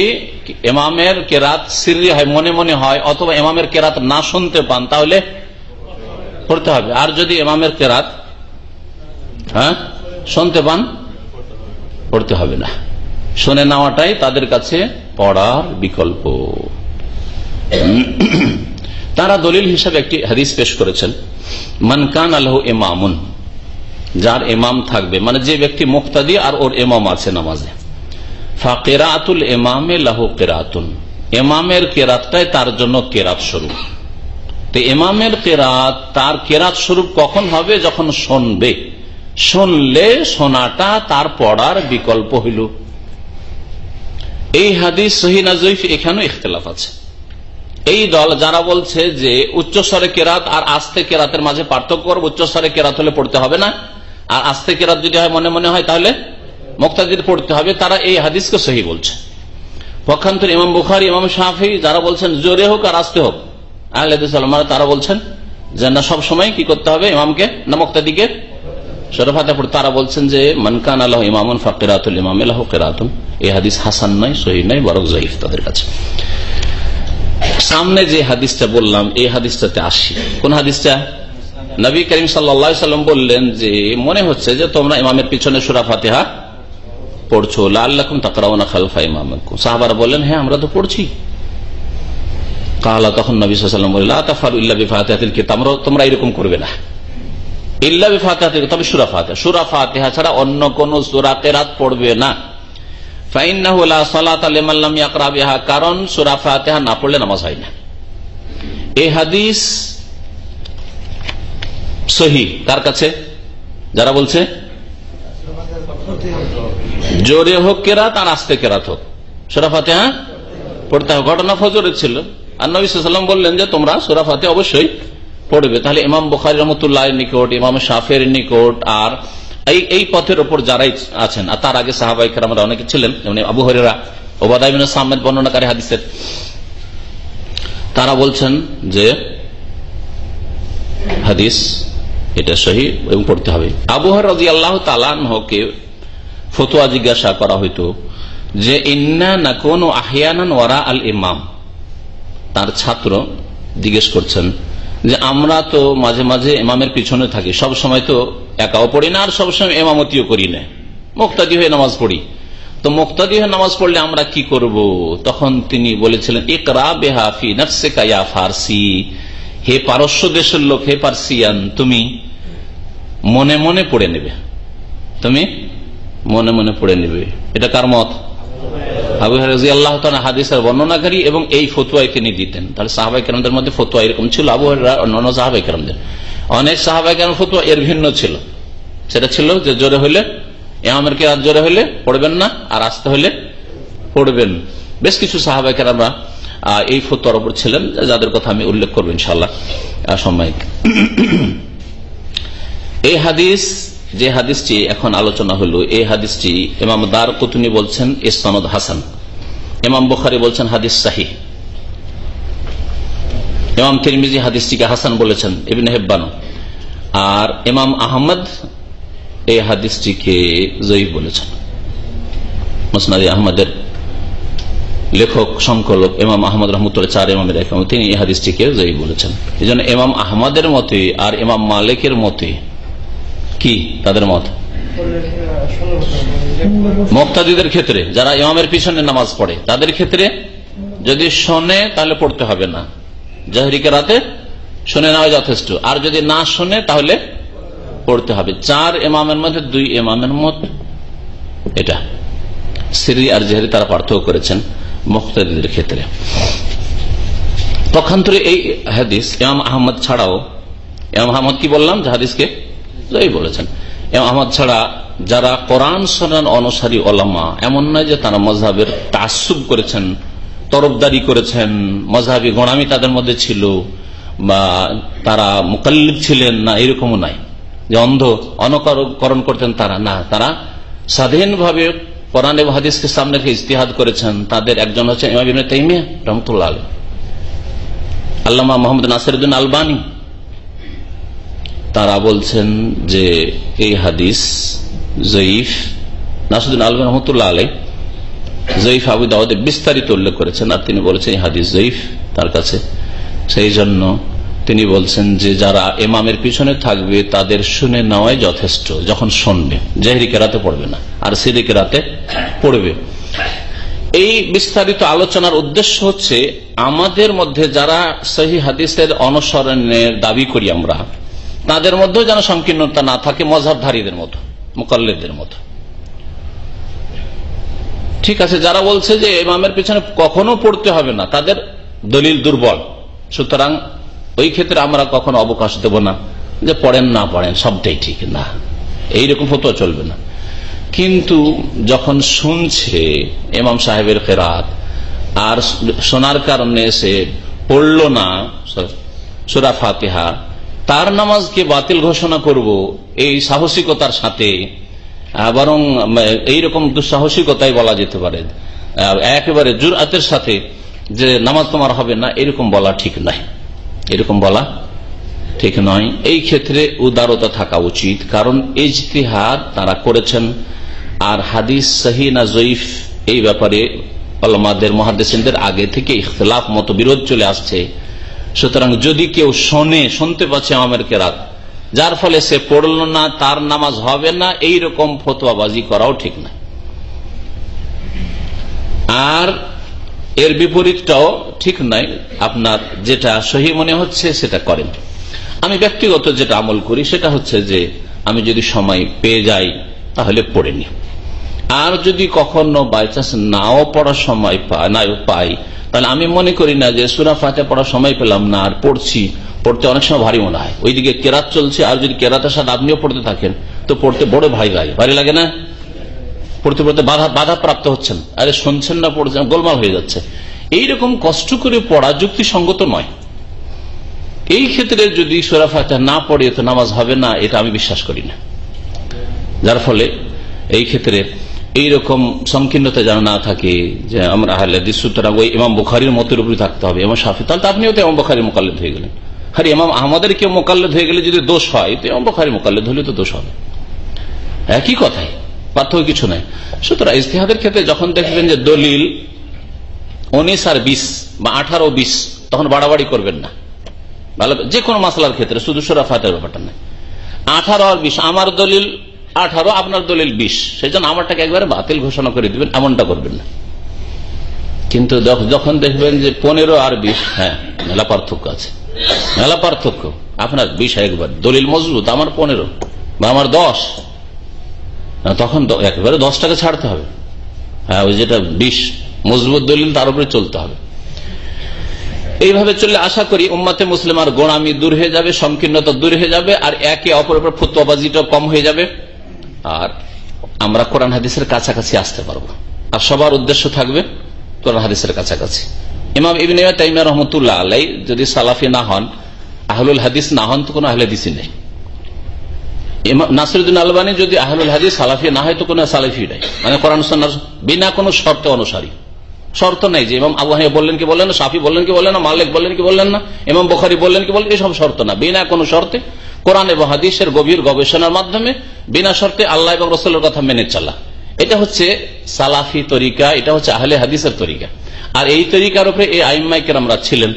এমামের কেরাত সিররি হয়, মনে মনে হয়, অথবা এমামের কেরাত না শুনতে পান, তাহলে পড়তে হবে। আর যদি এমামের কেরাত হ্যাঁ শুনতে পান, পড়তে হবে না। শুনে নেওয়াটাই তাদের কাছে পড়ার বিকল্প। তারা দলিল হিসাবে একটি হাদিস পেশ করেছেন। মানকান আল্লাহ এমামুন যার এমাম থাকবে মানে যে ব্যক্তি মুক্তাদি আর ওর এমাম আছে নামাজে। ফাকেরাতুল এমামে লাহু কেরাতুন এমামের কেরাতটাই তার জন্য কেরাত স্বরূপ। তো এমামের কেরাত তার কেরাত স্বরূপ কখন হবে? যখন শুনবে। শুনলে শোনাটা তার পড়ার বিকল্প হইল। এই হাদিস সহিনা জৈফ এখানেও ইখতলাফ আছে। এই দল যারা বলছে যে উচ্চস্বরে কেরাত আর আস্তে কেরাতের মাঝে পার্থক্য করব, উচ্চস্বরে কেরাত হলে পড়তে হবে না, আর আস্তে কেরাত যদি হয় মনে মনে হয় তাহলে মুক্তাদির পড়তে হবে, তারা এই হাদিসকে সহি বলছে। পক্ষান্তর ইমাম বুখারি, ইমাম শাহি যারা বলছেন জোরে হোক আর আসতে হোক আহ্লাদ তারা বলছেন যে না সব সময় কি করতে হবে, ইমামকে না মুক্তাদিকে শরফাতে পড়ে তারা বলছেন যে মনকান আল্লাহ ইমামুন ফাকিরাতুল ইমাম আল্লাহ কেরাতুন। এই হাদিস হাসান নয় সহি নয় বরক জয়ীফ তাদের কাছে। সামনে যে হাদিসটা বললাম, এই হাদিসটাতে আসি। কোন হাদিসটা? নবী করিম সাল্লাম বললেন যে, মনে হচ্ছে যে তোমরা ইমামের পিছনে সুরা ফাতেহা পড়ছো। লাল্লাকুম তাকরাউনা খালফা ইমাম সাহাবারা বললেন হ্যাঁ আমরা তো পড়ছি। কালা তখন নবী সাল্লাম বললেন তোমরা এরকম করবে না। ইল্লা বিফাতিহা তবে সুরা ফাতেহা। সুরা ছাড়া অন্য কোন সুরা কেরাত পড়বে না। কারণ সুরা না পড়লে নামাজ হয় না। হাদিস সহি। কাছে? যারা বলছে? জোরে হোক কেরাত আর আস্তে কেরাত হোক। সুরা ফাতেহা পড়তে হবে। ঘটনা ফজরের ছিল। আর নবী সাল্লাম বললেন যে তোমরা সুরা ফাতে অবশ্যই পড়বে, তাহলে ইমাম বুখারি রহমতুল্লাহ নিকট, ইমাম শাফের নিকট, আর এই এই পথের ওপর যারাই আছেন, আর তার আগে সাহাবাই আমরা অনেকে ছিলেন, যেমন আবু হরেরা ওবাদাইমিন সাহমেদ বর্ণনাকারী হাদিসের। তারা বলছেন যে, হাদিস, এটা সহি এবং পড়তে হবে। আবুহর রাজি আল্লাহ তালানহকে ফতুয়া জিজ্ঞাসা করা হইতো যে, ইন্না না কোন আহিয়ানান ওয়ারা আল ইমাম। তার ছাত্র জিজ্ঞেস করছেন যে আমরা তো মাঝে মাঝে ইমামের পিছনে থাকি, সব সময় তো একাও পড়ি না, আর সবসময় এমামতিও করি না। মুক্তাদি হয়ে নামাজ পড়ি। তো মুক্তাদি হয়ে নামাজ পড়লে আমরা কি করব? তখন তিনি বলেছিলেন, ইকরা বেহাফি নফসে কায়া ফার্সি। হে পারস্য দেশের লোক, হে পার্সিয়ান, তুমি মনে মনে পড়ে নেবে। তুমি মনে মনে পড়ে নেবে। এটা কার মত? আবু হাজি আল্লাহ হাদিসের বর্ণনাকারী এবং এই ফতুয়াই তিনি দিতেন। তাহলে সাহাবাই কেরামদের মধ্যে ফতুয়া এরকম ছিল, আবু অন্যান্য সাহাবাই কেরামদের অনেক সাহাবাই কেরাম ফতুয়া এর ভিন্ন ছিল। সেটা ছিল যে জোরে হইলে এমামের কে জোরে হইলে পড়বেন না, আর আসতে হইলে পড়বেন। বেশ কিছু সাহাবাই কেরামরা এই ফতুয়ার ওপর ছিলেন, যাদের কথা আমি উল্লেখ করব ইনশাল্লাহ সময় এই হাদিস যে হাদিসটি এখন আলোচনা হলো, এই হাদিসটি ইমাম দার কুতুনি বলছেন ইসলামদ হাসান। ইমাম বুখারি বলছেন, হাদিস সাহি ইমাম তিরমিজি হাদিসটিকে হাসান বলেছেন, ইবিন হেব্বানো আর ইমাম আহমদ এই হাদিসটিকে জয়ীফ বলেছেন। মুসনাদি আহমদের লেখক, সংকলক ইমাম আহমদ রহমতুল্লাহ চার ইমামের এক তিনি এই হাদিসটিকে জয়ী বলেছেন। এই জন্য ইমাম আহমদের মতে আর ইমাম মালিকের মতে কি তাদের মত? মোক্তাদিদের ক্ষেত্রে, যারা ইমামের পিছনে নামাজ পড়ে, তাদের ক্ষেত্রে যদি শোনে, তাহলে পড়তে হবে না। জাহরিকে রাতে শুনে নেওয়া যথেষ্ট। আর যদি না শোনে, তাহলে পড়তে হবে। চার ইমামের মধ্যে দুই ইমামের মত এটা। সিরি আর জেহরি তারা পার্থক্য করেছেন মুক্তাদিদের ক্ষেত্রে। পক্ষান্তরে এই হাদিস ইমাম আহমদ ছাড়াও, ইমাম আহমদ কি বললাম? যে হাদিসকে জয়ী বলেছেন। আহমদ ছাড়া যারা কোরআন সরান অনুসারী ওলামা, এমন নয় যে তারা মজাবের তাসুব করেছেন, তরফদারি করেছেন মজাবি গোড়ামি তাদের মধ্যে ছিল বা তারা মোকাল্লিক ছিলেন না, এরকমও নাই। যে অন্ধ, অনকরণ করতেন তারা না। তারা স্বাধীনভাবে কোরআন এবং হাদিসকে সামনে রেখে ইস্তিহাদ করেছেন। তাদের একজন হচ্ছে ইমাম তাইমিয়া, রহমতুল্লাহ আলী আল্লামা মোহাম্মদ নাসিরুদ্দিন আলবানী। তারা বলছেন যে এই হাদিস জয়ীফ নাসুদ্দিন আলম রহমতুল্লাহ আলাই জয়ীফ আবু দাউদে বিস্তারিত উল্লেখ করেছেন আর তিনি বলেছেন এই হাদিস জয়ীফ তার কাছে। সেই জন্য তিনি বলছেন যে যারা এমামের পিছনে থাকবে তাদের শুনে নেওয়াই যথেষ্ট, যখন শুনবে। জেহরি কেরাতে পড়বে না, আর সিদি কেরাতে পড়বে। এই বিস্তারিত আলোচনার উদ্দেশ্য হচ্ছে, আমাদের মধ্যে যারা সহি হাদিসের অনুসরণের দাবি করি আমরা তাদের মধ্যেও যেন সংকীর্ণতা না থাকে মজাবধারীদের মতো মোকাল্লেদের মতো ঠিক আছে, যারা বলছে যে ইমামের পেছনে কখনো পড়তে হবে না, তাদের দলিল দুর্বল। সুতরাং ওই ক্ষেত্রে আমরা কখনো অবকাশ দেব না যে পড়েন না পড়েন, সবটাই ঠিক, না। এইরকম ফতো চলবে না। কিন্তু যখন শুনছে এমাম সাহেবের ফেরাত আর শোনার কারণে সে পড়ল না সুরা ফাতেহা তার নামাজকে বাতিল ঘোষণা করব এই সাহসিকতার সাথে বরং এইরকম দুঃসাহসিকতাই বলা যেতে পারে। একেবারে জুরাতের সাথে যে নামাজ তোমার হবে না, এরকম বলা ঠিক নয়। এরকম বলা ঠিক নয়। এই ক্ষেত্রে উদারতা থাকা উচিত, কারণ ইজতিহাদ তারা করেছেন, আর হাদিস সাহি না জয়ীফ এই ব্যাপারে আলমাদের মহাদেসিনদের আগে থেকে ইখতলাফ মতো বিরোধ চলে আসছে। সুতরাং যদি কেউ শোনে, শুনতে পাচ্ছে আমাদের কেরাত, যার ফলে সে পড়ল না, তার নামাজ হবে না এই রকম ফতোয়াবাজি করাও ঠিক না। আর এর বিপরীতটাও ঠিক নয় আপনার যেটা সহি মনে হচ্ছে সেটা করেন। আমি ব্যক্তিগত যেটা আমল করি সেটা হচ্ছে যে, আমি যদি সময় পেয়ে যাই, তাহলে পড়ে নি আর যদি কখনো বাই চান্স নাও পড়ার সময় না পাই তাহলে আমি মনে করি না যে সুরা ফাতে পড়ার সময় পেলাম না আর পড়ছি। পড়তে অনেক সময় ভারী মনে হয়। ওইদিকে কেরাত চলছে, আর যদি কেরাতের সাথে আপনিও পড়তে থাকেন, তো পড়তে বড় ভাই লাগে। ভারী লাগে না? পড়তে পড়তে বাধা বাধা প্রাপ্ত হচ্ছেন। আরে শুনছেন না, পড়ছেন, গোলমাল হয়ে যাচ্ছে। এইরকম কষ্ট করে পড়া যুক্তিসঙ্গত নয়। এই ক্ষেত্রে যদি সোরা ফাতে না পড়ে তো নামাজ হবে না, এটা আমি বিশ্বাস করি না। যার ফলে এই ক্ষেত্রে এইরকম সংকীর্ণতা যেন না থাকে যে আমরা আহলে সুতরাং ওই ইমাম বুখারির মতের উপরে থাকতে হবে এমাম শাফি। তাহলে তো আপনিও তো ইমাম মোকাল্লেদ হয়ে গেলেন। আরে ইমাম আমাদের কেউ মোকাল্লেদ হয়ে গেলে যদি দোষ হয়, তো ইমাম বুখারির মোকাল্লেদ হলে তো দোষ হবে। একই কথাই, পার্থক্য কিছু নাই। সুতরাং ইস্তেহাদের ক্ষেত্রে যখন দেখবেন যে দলিল উনিশ আর বিশ বা আঠারো বিশ, তখন বাড়াবাড়ি করবেন না। ভালো, যে কোনো মাসলার ক্ষেত্রে, শুধু সুরা ফাতের ব্যাপারটা নাই। আঠারো আর বিশ, আমার দলিল আঠারো, আপনার দলিল বিশ। সেই জন্য আমারটাকে একবারে বাতিল ঘোষণা করে দিবেন, এমনটা করবেন না। কিন্তু যখন দেখবেন যে পনেরো আর বিশ হ্যাঁ মেলা পার্থক্য আছে। মেলা পার্থক্য। আপনার বিশ একবার, দলিল মজবুত, আমার পনেরো বা আমার দশ। তখন একেবারে দশটাকে ছাড়তে হবে। হ্যাঁ ওই যেটা বিশ মজবুত দলিল, তার উপরে চলতে হবে। এইভাবে চললে আশা করি উম্মাতে মুসলিম আর গোড়ামি দূর হয়ে যাবে, সংকীর্ণতা দূর হয়ে যাবে, আর একে অপরের উপর কম হয়ে যাবে। আর আমরা কোরআন হাদিসের কাছাকাছি আসতে পারব। আর সবার উদ্দেশ্য থাকবে কোরআন হাদিসের কাছাকাছি। ইমাম ইবিন তাইমিয়া রহমতুল্লাহ আলাই যদি সালাফি না হন, আহলুল হাদিস না হন, তো কোনো আহলে হাদিসই নেই। নাসিরুদ্দিন আলবানী যদি আহলুল হাদিস সালাফি না হয়, তো কোনো সালাফি নাই। মানে কোরআন বিনা কোনো শর্ত অনুসারী। শর্ত নাই যে ইমাম আবু হানিয়া বললেন কি বললেন সাফি বললেন কি বললেন না, মালিক বললেন কি বললেন না, ইমাম বখারি বললেন কি বললেন, এসব শর্ত না। বিনা কোনো শর্তে কোরআন এবং হাদিসের গভীর গবেষণার মাধ্যমে বিনা শর্তে আল্লাহ এবং রসলের কথা মেনে চলা। এটা হচ্ছে সালাফি তরিকা, এটা হচ্ছে আহলে হাদিসের তরিকা। আর এই তরিকার উপরে এই আইমাইকের আমরা ছিলেন।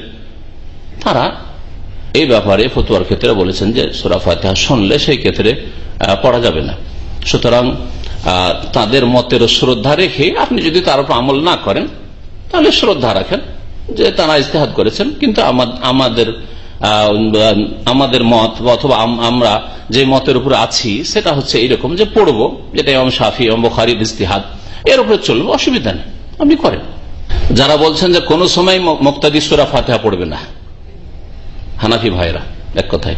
তারা এই ব্যাপারে ফতুয়ার ক্ষেত্রে বলেছেন যে সুরা ফাতেহা শুনলে সেই ক্ষেত্রে পড়া যাবে না। সুতরাং তাদের মতের শ্রদ্ধা রেখে আপনি যদি তার উপর আমল না করেন, তাহলে শ্রদ্ধা রাখেন যে তারা ইস্তেহাদ করেছেন, কিন্তু আমাদের আমাদের মত, অথবা আমরা যে মতের উপর আছি, সেটা হচ্ছে এইরকম যে পড়ব, যেটা এম সাফি এম বখারি ইস্তিহাদ এর উপরে চলবো, অসুবিধা নেই, আপনি করেন। যারা বলছেন যে কোনো সময় মুক্তাদি সুরা ফাতেহা পড়বে না, হানাফি ভাইরা এক কথায়।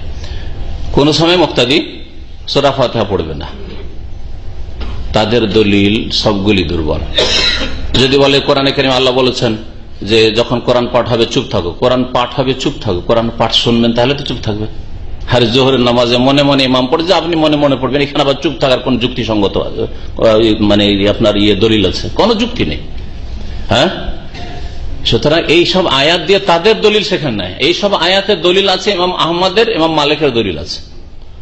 কোন সময় মুক্তাদি সোরা ফাতেহা পড়বে না। তাদের দলিল সবগুলি দুর্বল। যদি বলে কোরআনে কেন আল্লাহ বলেছেন যে যখন কোরআন পাঠ হবে, চুপ থাকো। কোরআন পাঠ হবে, চুপ থাকো। কোরআন পাঠ শুনবেন, তাহলে তো চুপ থাকবে। হার জোহরের নামাজে মনে মনে ইমাম পড়ে, যে আপনি মনে মনে পড়বেন, এখানে আবার চুপ থাকার কোন যুক্তিসঙ্গত মানে আপনার ইয়ে দলিল আছে। কোন যুক্তি নেই। হ্যাঁ? সুতরাং এই সব আয়াত দিয়ে তাদের দলিল সেখানে নাই। এই সব আয়াতের দলিল আছে, ইমাম আহমদের, ইমাম মালিকের দলিল আছে।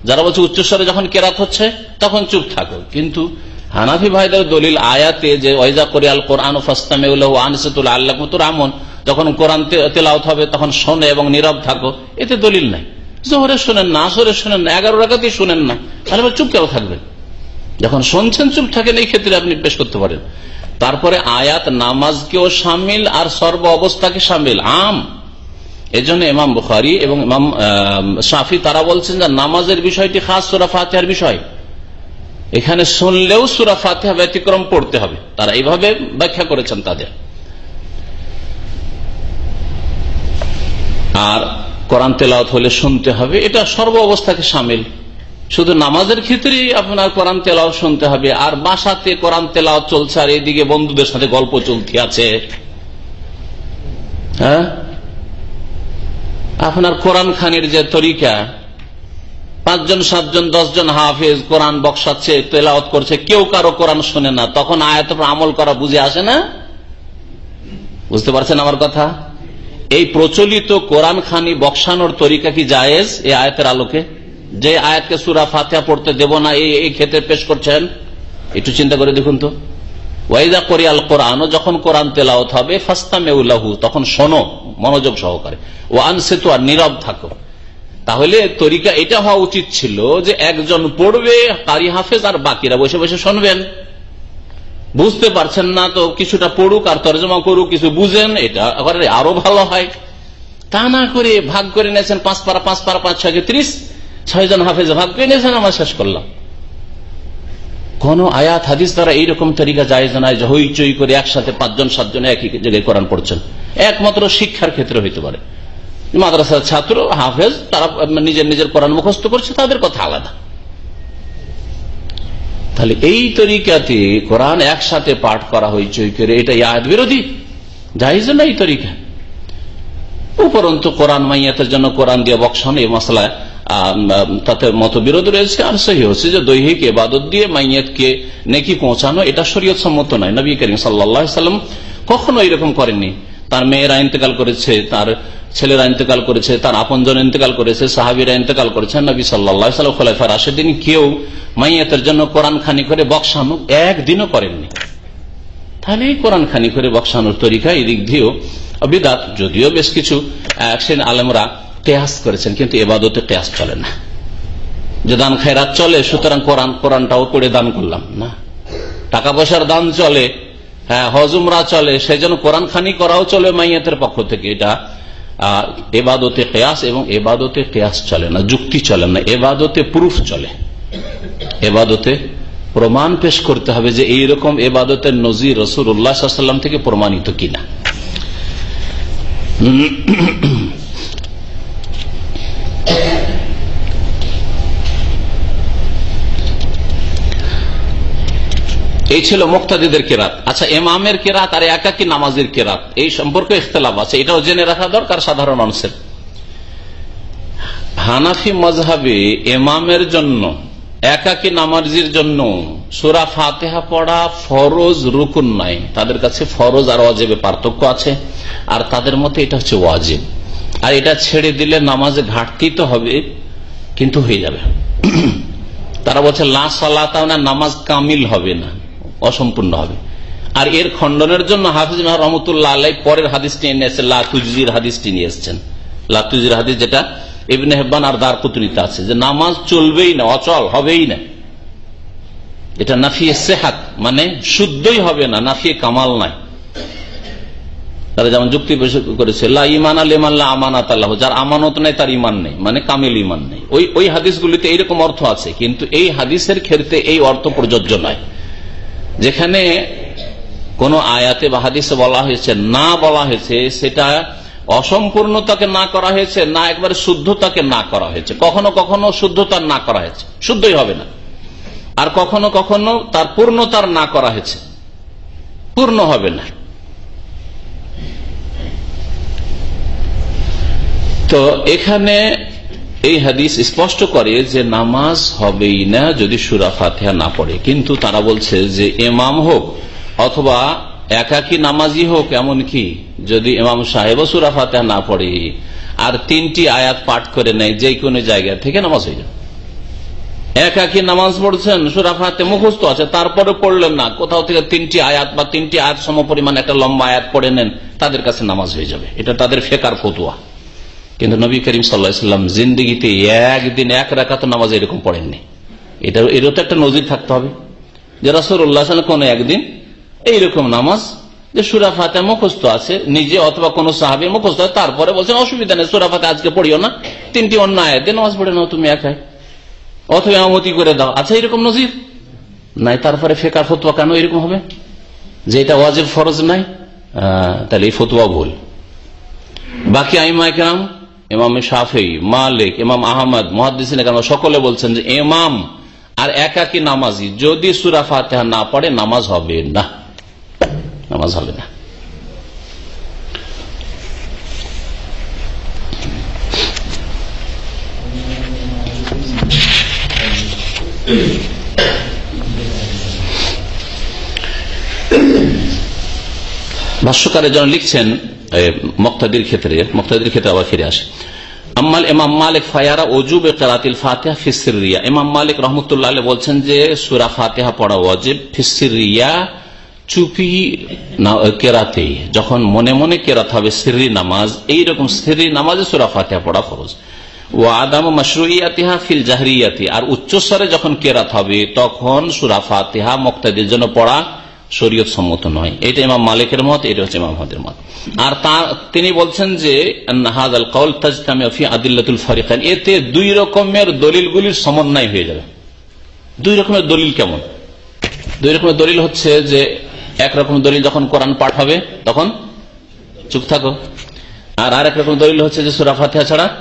যারা বলছে উচ্চস্বরে যখন কেরাত হচ্ছে, তখন চুপ থাকো। কিন্তু হানাফি ভাইদের দলিল আয়াতে যে, ওয়াইজা কোরিয়াল কোরআন আনসেতুল আল্লাহ আমন যখন কোরআন তেলাওত হবে তখন শোনে এবং নীরব থাকো। এতে দলিল নাই। জোহরে শোনেন না, আসরে শোনেন না, এগারো রাখাতেই শোনেন না। তাহলে চুপ কেউ থাকবেন যখন শুনছেন চুপ থাকেন, এই ক্ষেত্রে আপনি পেশ করতে পারেন। তারপরে আয়াত নামাজকেও সামিল আর সর্ব অবস্থাকে সামিল। আম। এজন্য ইমাম বুখারি এবং ইমাম সাফি তারা বলছেন যে, নামাজের বিষয়টি খাস সুরা ফাতেহার বিষয়। এখানে শুনলেও সুরা ফাতেহা ব্যতিক্রম পড়তে হবে। তারা এইভাবে ব্যাখ্যা করেছেন তাদের। আর কোরআন তেলাওত হলে শুনতে হবে, এটা সর্ব অবস্থাকে সামিল। শুধু নামাজের ক্ষেত্রেই আপনার কোরআন তেলাও শুনতে হবে, আর বাসাতে কোরআন তেলাও চলছে, আর এদিকে বন্ধুদের সাথে গল্প চলতে আছে। হ্যাঁ? আপনার কোরআন খানের যে তরিকা পাঁচজন, সাতজন, দশজন হাফেজ কোরআন বক্সাচ্ছে তেলাওত করছে, কেউ কারও কোরআন শোনে না। তখন আয়াত আমল করা বুঝে আসে না? বুঝতে পারছেন আমার কথা? এই প্রচলিত কোরআন খানি বক্সানোর তরিকা কি জায়েজ এই আয়াতের আলোকে? যে আয়াতকে সুরা ফাতিয়া পড়তে দেব না, এই এই ক্ষেত্রে পেশ করছেন? একটু চিন্তা করে দেখুন তো। ওয়াইদা কোরিয়াল কোরআন, যখন কোরআন তেলাওত হবে ফাস্তামেউল্লাহু তখন শোনো, মনোযোগ সহকারে। ও আনসেতু আর নীরব থাকো। তাহলে তরিকা এটা হওয়া উচিত ছিল যে একজন পড়বে, কারি হাফেজ, আর বাকিরা বসে বসে শুনবেন। বুঝতে পারছেন না তো কিছুটা পড়ুক আর তর্জমা করুক, কিছু বুঝেন, এটা আরও ভালো হয়। তা না করে ভাগ করে নিয়েছেন, পাঁচ পারা পাঁচ পারা, পাঁচ ছয় ত্রিশ ছয়জন হাফেজ ভাগ করে নিয়েছেন, আমরা শেষ করলাম। কোন আয়াত, হাদিস দ্বারা এইরকম তরিকা যায় না যে হইচই করে একসাথে পাঁচজন, সাতজন একই জায়গায় কোরআন পড়ছেন। একমাত্র শিক্ষার ক্ষেত্রে হইতে পারে। মাদ্রাসার ছাত্র, হাফেজ, তারা নিজের নিজের কোরআন মুখস্থ করছে, তাদের কথা আলাদা। তাহলে এই তরিকাতে কোরআন একসাথে পাঠ করা করে এটা আয়াত বিরোধী। যাইজ না এই তরিকা? উপরন্তু কোরআন মাইয়াতের জন্য কোরআন দিয়ে বকসানো এই মশলায় তাতে মতবিরোধ রয়েছে। আর সহি হচ্ছে যে দৈহিক এবাদত দিয়ে মাইয়াতকে নেকি পৌঁছানো, এটা শরীয়ত সম্মত নয়। নবী করিম সাল্লাম কখনো এরকম করেননি। তার মেয়েরা ইন্তেকাল করেছে, তার ছেলেরা ইন্তেকাল করেছে, তার আপনজন ইন্তেকাল করেছে, সাহাবিরা ইন্তেকাল করেছেন নবী সাল্লাহ সাল্লাম খোলাফা রাশেদিন কেউ মাইয়াতের জন্য কোরআন খানি করে বকসানো একদিনও করেননি। তাহলে এই কোরআন খানি করে বকসানোর তরিকা এই দিক দিয়েও বিদাত যদিও বেশ কিছু সেন আলমরা কেয়াস করেছেন, কিন্তু এবাদতে কেয়াস চলে না। যে দান খায়রাত চলে, সুতরাং কোরআন, কোরআনটাও পড়ে দান করলাম, না। টাকা পয়সার দান চলে হ্যাঁ হজুমরা চলে সেই জন্য কোরআন খানি করাও চলে মাইয়াতের পক্ষ থেকে। এটা এবাদতে কেয়াস এবং এবাদতে কেয়াস চলে না, যুক্তি চলে না, এবাদতে প্রুফ চলে। এবাদতে প্রমাণ পেশ করতে হবে যে এইরকম এবাদতের নজির রসুর উল্লাহাম থেকে প্রমাণিত কিনা। এই ছিল মুক্তাদিদের কেরাত। আচ্ছা এমামের কেরাত আর একাকি নামাজের কেরাত, এই সম্পর্কে ইখতলাফ আছে। এটাও জেনে রাখা দরকার সাধারণ মানুষের। হানাফি মজহাবে এমামের জন্য, একাকি নামাজির জন্য সুরা ফাতেহা পড়া ফরজ রুকুন নাই। তাদের কাছে ফরজ আর অজেবে পার্থক্য আছে। আর তাদের মতে এটা হচ্ছে ওয়াজেব। আর এটা ছেড়ে দিলে নামাজে ঘাটতি তো হবে, কিন্তু হয়ে যাবে। তারা বলছে লাশ সাল্লাহ নামাজ কামিল হবে না। অসম্পূর্ণ হবে। আর এর খণ্ডনের জন্য হাফিজ রহমতুল্লাহ আল্লাহ পরের হাদিসটি এনে এসেছেন লাতুজির হাদিসটি নিয়ে এসছেন। লাতুজির হাদিস যেটা ইবনে হেব্বান আর দার পুতুলিতে আছে যে নামাজ চলবেই না, অচল, হবেই না। এটা নাফিয়ে সেহাত মানে শুদ্ধই হবে না নাফিয়ে কামাল নাই তারা যেমন যুক্তি করেছে ইমান আল্লাহ যার আমানত নেই তার ইমান নেই মানে কামিল ইমান নেই। ওই ওই হাদিসগুলিতে এইরকম অর্থ আছে, কিন্তু এই হাদিসের ক্ষেত্রে এই অর্থ প্রযোজ্য নয়। যেখানে কোন আয়াতে বা হাদিসে বলা হয়েছে, না বলা হয়েছে, সেটা অসম্পূর্ণতাকে না করা হয়েছে, না একবারে শুদ্ধতাকে না করা হয়েছে। কখনো কখনো শুদ্ধতার না করা হয়েছে। শুদ্ধই হবে না। আর কখনো কখনো তার পূর্ণতার না করা হয়েছে। পূর্ণ হবে না। তো এখানে এই হাদিস স্পষ্ট করে যে নামাজ হবেই না যদি সুরা ফাতেহা না পড়ে। কিন্তু তারা বলছে যে এমাম হোক অথবা একাকি নামাজি হোক এমন কি যদি ইমাম সাহেব সুরা ফাতেহা না পড়ে আর তিনটি আয়াত পাঠ করে নেয়, যে কোনো জায়গা থেকে নামাজ হয়ে যাবে। একাকি নামাজ পড়ছেন, সুরা ফাতে মুখস্থ আছে, তারপরে পড়লেন না, কোথাও থেকে তিনটি আয়াত বা তিনটি আয়াত সম পরিমাণ একটা লম্বা আয়াত পড়ে নেন, তাদের কাছে নামাজ হয়ে যাবে। এটা তাদের ফেকার ফতুয়া। কিন্তু নবী করিম সাল্লাম জিন্দিগিতে একদিন এক রাখাত নামাজ এরকম পড়েননি। এটা এরও তো একটা নজির থাকতে হবে। যে রাসুল্লাহ কোন একদিন এইরকম নামাজ যে সুরাফাতে মুখস্থ আছে, নিজে অথবা কোন সাহাবি মুখস্থ আছে, তারপরে বলছেন, অসুবিধা নেই, সুরা ফাতে আজকে পড়িও না। তিনটি অন্য আয়াতে নামাজ পড়ে নাও, তুমি একাই অথবা আমতি করে দাও। আচ্ছা এরকম নজির? নাই, তারপরে ফেকার ফতুয়া কেন এরকম হবে? যে এটা ওয়াজেব ফরজ নাই তাহলে এই ফতুয়া ভুল। বাকি আইমা কেরাম ইমাম শাফি, মালিক, ইমাম আহমদ মহাদিন সকলে বলছেন যে ইমাম আর একাকি নামাজি, যদি সুরা ফাতেহা না পড়ে, নামাজ হবে না। নামাজ হবে না। ভাষ্যকারের জন্য লিখছেন মক্তাদির ক্ষেত্রে মক্তাদির ক্ষেত্রে আবার ফিরে আসে। আম্মাল ইমাম মালিক ফায়ারা কেরাতিল ফাতেহা ফিসরিয়া ইমাম মালিক রহমতুল্লাহ বলছেন যে, সুরা ফাতেহা পড়া ফিসরিয়া চুপি কেরাতে যখন মনে মনে কেরাত হবে সিরি নামাজ, এইরকম সিরি নামাজে সুরা ফাতেহা পড়া ফরজ। ও আদাম মশরুইয়াতিহা ফিল জাহরিয়াতি। আর উচ্চস্বরে যখন কেরাত হবে, তখন সুরা ফাতেহা মক্তাদের জন্য পড়া শরীয়ত সম্মত নয়। এটা ইমাম মালিকের মত, এটা হচ্ছে ইমাম মতের মত। আর তিনি বলছেন যে হাজাল কৌল তাজতামি আদিল্লাতুল ফারিকান এতে দুই রকমের দলিলগুলির সমন্বয় হয়ে যাবে। দুই রকমের দলিল কেমন? দুই রকমের দলিল হচ্ছে যে একরকম দলিল যখন কোরআন পাঠ হবে, তখন চুপ থাকো। আর আরেক রকম দলিল হচ্ছে যে, সুরা ফাতিহা ছাড়া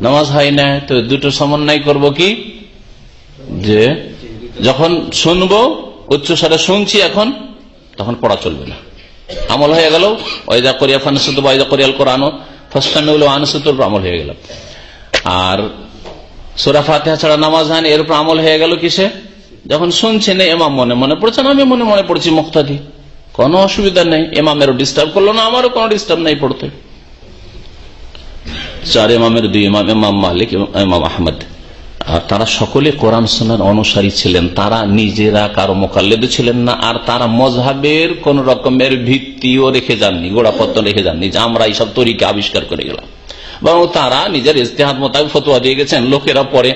নামাজ হয় না। তো দুটো সমন্বয় করব কি? যে, যখন শুনব উচ্চস্বরে শুনছি এখন, তখন পড়া চলবে না। আমল হয়ে গেল, ওয়াইদা করিয়া ফানসুদ ওয়াইদা করিয়াল কোরআনও ফাস্তামিউল আনসুতুর আমল হয়ে গেল। আর সুরা ফাতিহা ছাড়া নামাজ হয় না এর উপর আমল হয়ে গেল কিসে? যখন শুনছেন এমাম মনে মনে পড়ছেন, আমি মনে মনে পড়ছি মুক্তাদি। কোনো অসুবিধা নেই এমামেরও ডিস্টার্ব করল না, আমারও কোনো ডিস্টার্ব নেই পড়তে। চার এমামের দুই ইমাম এমাম মালিক এমাম আহমদ। আর তারা সকলে কোরআন সোনার অনুসারী ছিলেন। তারা নিজেরা কারও মোকাল্লেদ ছিলেন না, আর তারা মজহাবের কোন রকমের ভিত্তিও রেখে যাননি, গোড়াপত্র রেখে যাননি, যে আমরা এইসব তরিকে আবিষ্কার করে গেলাম। বরং তারা নিজের ইস্তেহাদ মোতাবেক ফতোয়া দিয়ে গেছেন, লোকেরা পরে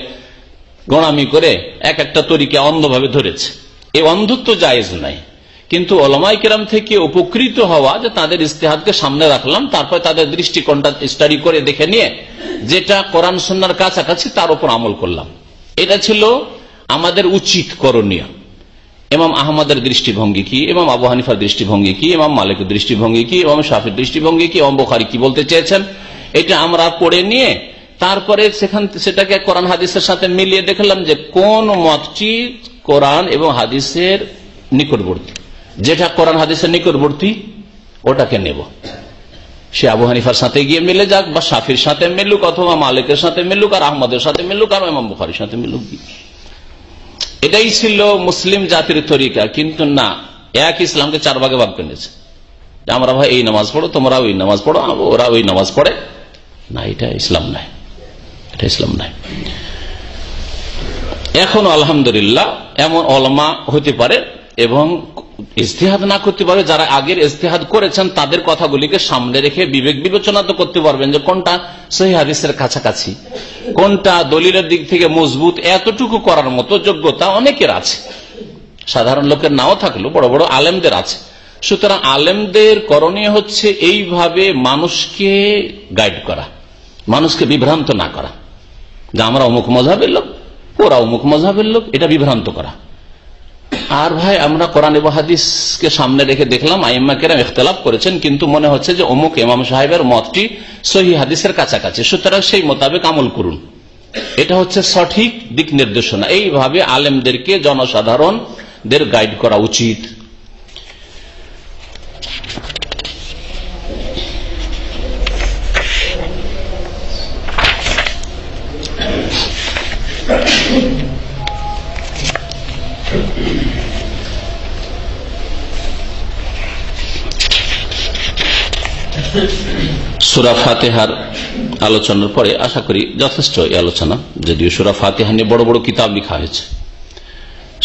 গোড়ামি করে এক একটা তরিকে অন্ধভাবে ধরেছে। এই অন্ধত্ব জায়েজ নাই। কিন্তু অলমাই কেরাম থেকে উপকৃত হওয়া যে তাদের ইস্তেহাদকে সামনে রাখলাম, তারপর তাদের দৃষ্টিকোণটা স্টাডি করে দেখে নিয়ে যেটা কোরআন সন্ন্যার কাছাকাছি তার উপর আমল করলাম। এটা ছিল আমাদের উচিত করণীয়। এমাম আহমদের দৃষ্টিভঙ্গি কি? এমাম আবু হানিফার দৃষ্টিভঙ্গি কি? এমাম মালিকের দৃষ্টিভঙ্গি কি? এমাম শাফির দৃষ্টিভঙ্গি কি? এমাম বোখারি কি বলতে চেয়েছেন? এটা আমরা পড়ে নিয়ে তারপরে সেখান সেটাকে কোরআন হাদিসের সাথে মিলিয়ে দেখলাম যে কোন মতটি কোরআন এবং হাদিসের নিকটবর্তী। যেটা কোরআন হাদিসের নিকটবর্তী, ওটাকে নেব। সে আবু হানিফার সাথে গিয়ে মিলে যাক, বা সাফির সাথে মিলুক, অথবা মালিকের সাথে মিলুক, আর আহমদের সাথে মিলুক, আর ইমাম বুখারির সাথে মিলুক। এটাই ছিল মুসলিম জাতির তরিকা, কিন্তু না, এক ইসলামকে চার ভাগে ভাগ করেছে আমরা ভাই এই নামাজ পড়ো তোমরা ওই নামাজ পড়ো ওরা ওই নামাজ পড়ে। না, এটা ইসলাম নাই এটা ইসলাম নাই এখন আলহামদুলিল্লাহ, এমন অলমা হতে পারে এবং ইস্তেহাদ না করতে পারবে, যারা আগের ইস্তেহাদ করেছেন, তাদের কথাগুলিকে সামনে রেখে বিবেক বিবেচনা তো করতে পারবেন যে কোনটা সহি হাদিসের কাছাকাছি, কোনটা দলিলের দিক থেকে মজবুত এতটুকু করার মতো যোগ্যতা অনেকের আছে। সাধারণ লোকের নাও থাকল বড় বড় আলেমদের আছে। সুতরাং আলেমদের করণীয় হচ্ছে এইভাবে মানুষকে গাইড করা, মানুষকে বিভ্রান্ত না করা। যে আমরা অমুক মজাবের লোক, ওরা অমুক মজাবের লোক, এটা বিভ্রান্ত করা। আর ভাই, আমরা কোরআন এবং সামনে রেখে দেখলাম, আইম্মা কেরাম ইখতলাফ করেছেন, কিন্তু মনে হচ্ছে যে অমুক এমাম সাহেবের মতটি সহি হাদিসের কাছাকাছি। সুতরাং সেই মোতাবেক আমল করুন। এটা হচ্ছে সঠিক দিক নির্দেশনা। এইভাবে আলেমদেরকে জনসাধারণদের গাইড করা উচিত। সুরা ফাতেহার আলোচনার পরে আশা করি যথেষ্ট এই আলোচনা। যদিও সুরা ফাতেহা নিয়ে বড় বড় কিতাব লেখা হয়েছে।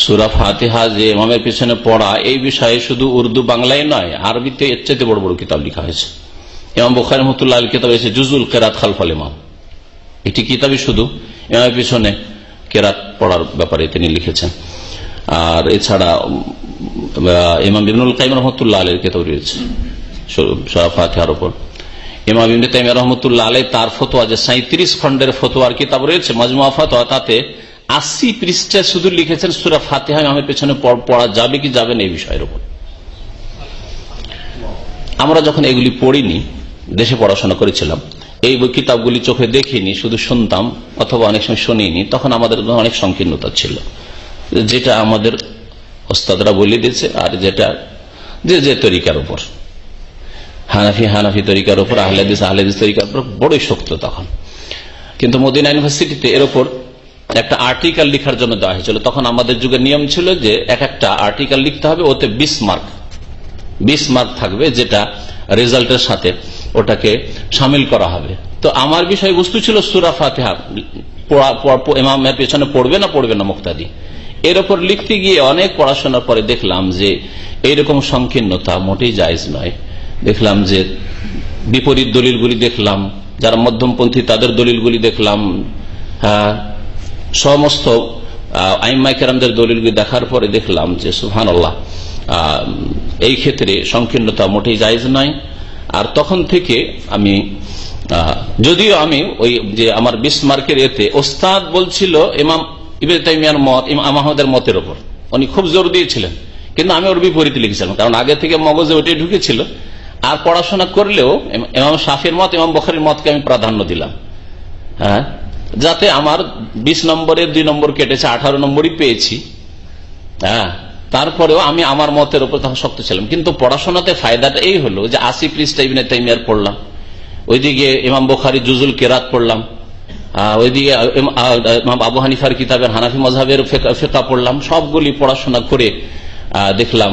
সুরা ফাতেহা যে ইমামের পিছনে পড়া, এই বিষয়ে শুধু উর্দু বাংলায় নয়, আরবিতে এর চাইতে বড় বড় কিতাব লেখা হয়েছে। ইমাম বুখার রহমতুল্লাহ কিতাব এসে জুজুল কেরাত খালফাল ইমাম। এটি কিতাবই শুধু ইমামের পিছনে কেরাত পড়ার ব্যাপারে তিনি লিখেছেন। আর এছাড়া ইমাম ইবনুল কাইম রহমতুল্লাহ আলের কিতাব রয়েছে সুরা ফাতেহার উপর। ইমাম ইবনে তাইমিয়া রহমতুল্লাহ আলাই তার ফতোয়া যে সাঁত্রিশ ফতোয়ার কিতাব রয়েছে ফতোয়া, তাতে আশি পৃষ্ঠা শুধু লিখেছেন সুরা ফাতেহা, ইমামের পেছনে পড়া যাবে কি যাবে না এই বিষয়ের উপর। আমরা যখন এগুলি পড়িনি, দেশে পড়াশোনা করেছিলাম, এই কিতাবগুলি চোখে দেখিনি, শুধু শুনতাম অথবা অনেক সময় শুনিনি, তখন আমাদের অনেক সংকীর্ণতা ছিল। যেটা আমাদের ওস্তাদরা বলে দিয়েছে আর যেটা যে যে তরিকার উপর। হানাফি হানাফি তরিকার উপর আহলাদিস আহলাদিস তরিকার উপর বড়ই শক্ত তখন। কিন্তু মদিনা ইউনিভার্সিটিতে এর উপর একটা আর্টিকেল লিখার জন্য দেওয়া হয়েছিল। তখন আমাদের যুগের নিয়ম ছিল যে এক একটা আর্টিকেল লিখতে হবে, ওতে বিশ মার্ক বিশ মার্ক থাকবে যেটা রেজাল্টের সাথে ওটাকে সামিল করা হবে। তো আমার বিষয়বস্তু ছিল সুরা ফাতেহা। পেছনে পড়বে না পড়বে না মুক্তাদি। এর ওপর লিখতে গিয়ে অনেক পড়াশোনার পরে দেখলাম যে এইরকম সংকীর্ণতা মোটেই জায়জ নয়। দেখলাম যে বিপরীত দলিলগুলি দেখলাম, যারা মধ্যমপন্থী তাদের দলিলগুলি দেখলাম হ্যাঁ সমস্ত আইমাইকেরামদের দলিলগুলি দেখার পরে দেখলাম যে সুহান আল্লাহ এই ক্ষেত্রে সংকীর্ণতা মোটেই জায়জ নয়। আর তখন থেকে আমি যদিও আমি ওই যে আমার বিশ মার্কের এতে ওস্তাদ বলছিল ইমাম ইবে তাইমিয়ার মত, ইমাম আহমদের মতের ওপর উনি খুব জোর দিয়েছিলেন। কিন্তু আমি ওর বিপরীতে লিখেছিলাম, কারণ আগে থেকে মগজে ওটাই ঢুকেছিল। আর পড়াশোনা করলেও এমাম শাফির মত এমাম বখারির মতকে আমি প্রাধান্য দিলাম। হ্যাঁ? যাতে আমার বিশ নম্বরের, দুই নম্বর কেটেছে, আঠারো নম্বরই পেয়েছি। হ্যাঁ? তারপরেও আমি আমার মতের উপর তখন শক্ত ছিলাম। কিন্তু পড়াশোনাতে ফায়দাটা এই হলো যে আশি পৃষ্ঠা ইবিনে তাইমিয়ার পড়লাম। ওইদিকে ইমাম বোখারি জুজুল কেরাত পড়লাম। ওইদিকে আবু হানিফার কিতাবের হানাফি মজাহের ফেকা পড়লাম। সবগুলি পড়াশোনা করে দেখলাম।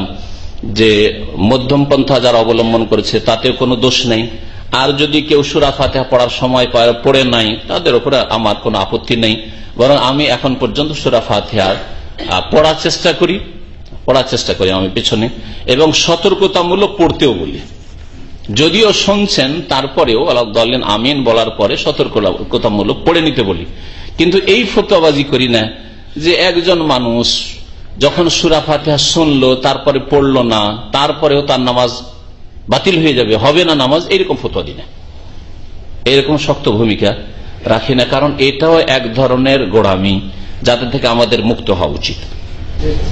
যে মধ্যম পন্থা যারা অবলম্বন করেছে, তাতে কোনো দোষ নেই। আর যদি কেউ সুরা ফাতেহা পড়ার সময় পড়ে নাই, তাদের উপরে আমার কোনো আপত্তি নেই। বরং আমি এখন পর্যন্ত সুরা ফাতেহার পড়ার চেষ্টা করি, পড়ার চেষ্টা করি আমি পেছনে। এবং সতর্কতামূলক পড়তেও বলি। যদিও শুনছেন, তারপরেও দলেন আমিন বলার পরে সতর্কতামূলক পড়ে নিতে বলি। কিন্তু এই ফতোয়াবাজি করি না যে একজন মানুষ যখন সুরা ফাতেহা শুনলো, তারপরে পড়ল না, তারপরেও তার নামাজ বাতিল হয়ে যাবে, হবে না নামাজ এরকম ফতোয়া দিনে। এরকম শক্ত ভূমিকা রাখি না, কারণ এটাও এক ধরনের গোড়ামি, যাতে থেকে আমাদের মুক্ত হওয়া উচিত।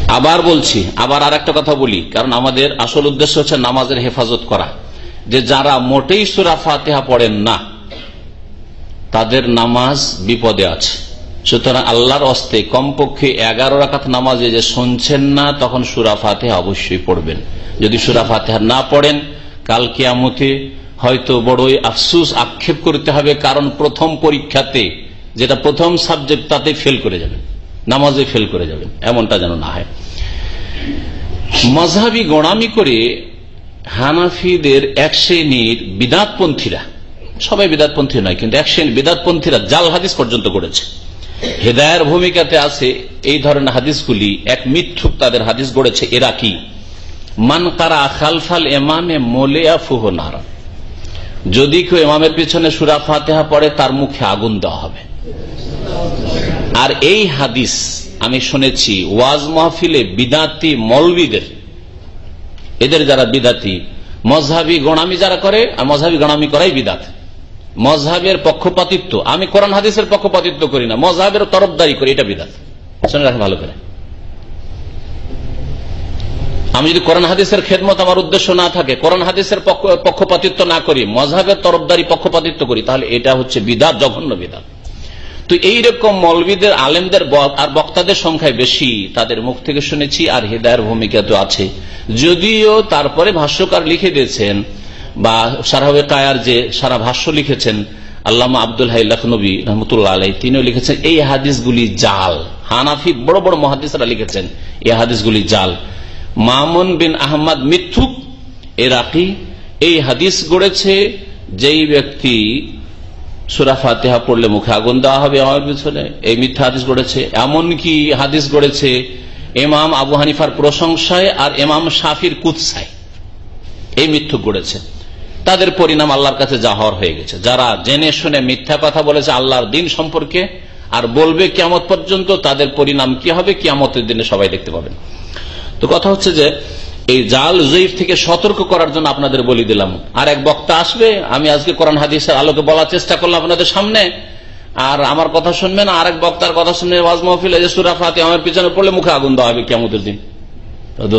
আবার বলছি, আবার আর একটা কথা বলি, কারণ আমাদের আসল উদ্দেশ্য হচ্ছে নামাজের হেফাজত করা। যে যারা মোটেই সুরা ফাতেহা পড়েন না, তাদের নামাজ বিপদে আছে। সুতরাং আল্লাহর অস্তে কমপক্ষে এগারো রাখাত নামাজে যে শুনছেন না, তখন সুরা ফাতেহা অবশ্যই পড়বেন। যদি সুরা ফাতেহা না পড়েন, কাল কিয়ামতে হয়তো বড়ই আফসুস আক্ষেপ করতে হবে, কারণ প্রথম পরীক্ষাতে যেটা প্রথম সাবজেক্ট, তাতে ফেল করে যাবেন। নামাজে ফেল করে যাবেন। এমনটা যেন না হয়। মজাবি গোড়ামি করে হানাফিদের এক শ্রেণির বিদাতপন্থীরা, সবাই বিদাতপন্থী নয়, কিন্তু এক শ্রেণির বিদাতপন্থীরা জাল হাদিস পর্যন্ত করেছে। হেদায়ের ভূমিকাতে আছে এই ধরনের হাদিসগুলি। এক মিথ্যুক তাদের হাদিস গড়েছে এরা কি মান কারা খালফাল এমামে মোলেয়া ফুহ নারা। যদি কেউ এমামের পিছনে সুরা ফাতেহা পড়ে, তার মুখে আগুন দেওয়া হবে। আর এই হাদিস আমি শুনেছি, ওয়াজ মাহফিলে বিদাতি মলবিদের। এদের যারা বিদাতি, মজহাবি গণামি যারা করে, আর মজহাবি গণামি করাই বিদাত। মজহাবের পক্ষপাতিত্ব। আমি কোরআন হাদিসের পক্ষপাতিত্ব করি না। মজহাবের তরফদারি করি, এটা বিদাত। শুনে রাখেন ভালো করে। আমি যদি কোরআন হাদিসের খেদমত আমার উদ্দেশ্য না থাকে, কোরআন হাদিসের পক্ষপাতিত্ব না করি, মজহাবের তরফদারি পক্ষপাতিত্ব করি, তাহলে এটা হচ্ছে বিদাত, জঘন্য বিদাত। তো এইরকম মলবিদের, আলেমদের আর বক্তাদের সংখ্যায় বেশি, তাদের মুখ থেকে শুনেছি, আর হৃদয়ের ভূমিকা তো আছে। যদিও তারপরে ভাষ্যকার লিখে দিয়েছেন বা সারাবে কায়ার যে সারা ভাষ্য লিখেছেন আল্লামা আব্দুল হাই লখনবী রহমতুল্লাহ আলাই তিনিও লিখেছেন, এই হাদিসগুলি জাল। হানাফি বড় বড় মহাদিসরা লিখেছেন, এই হাদিসগুলি জাল। মামুন বিন আহমদ মিথুক এরাকি, এই হাদিস গড়েছে যেই ব্যক্তি সুরা ফাতেহা পড়লে মুখে আগুন দেওয়া হবে আমার পিছনে, এই মিথ্যা হাদিস গড়েছে। এমনকি হাদিস গড়েছে এমাম আবু হানিফার প্রশংসায় আর এমাম শাফির কুৎসায়, এই মিথ্যুক গড়েছে। তাদের পরিণাম আল্লাহর কাছে জাহর হয়ে গেছে। যারা জেনে শুনে মিথ্যা কথা বলেছে আল্লাহর দিন সম্পর্কে আর বলবে কিয়ামত পর্যন্ত, তাদের পরিণাম কি হবে? কিয়ামতের দিনে সবাই দেখতে পাবেন। তো কথা হচ্ছে যে, এই জাল জয়ীফ থেকে সতর্ক করার জন্য আপনাদের বলি দিলাম। আর এক বক্তা আসবে, আমি আজকে কোরআন হাদিসের আলোকে বলার চেষ্টা করলাম আপনাদের সামনে, আর আমার কথা শুনবেন, আর এক বক্তার কথা শুনবে ওয়াজ মহফিল সুরা ফাতে আমার পিছনে পড়লে মুখে আগুন দেওয়া হবে কেমতের দিন।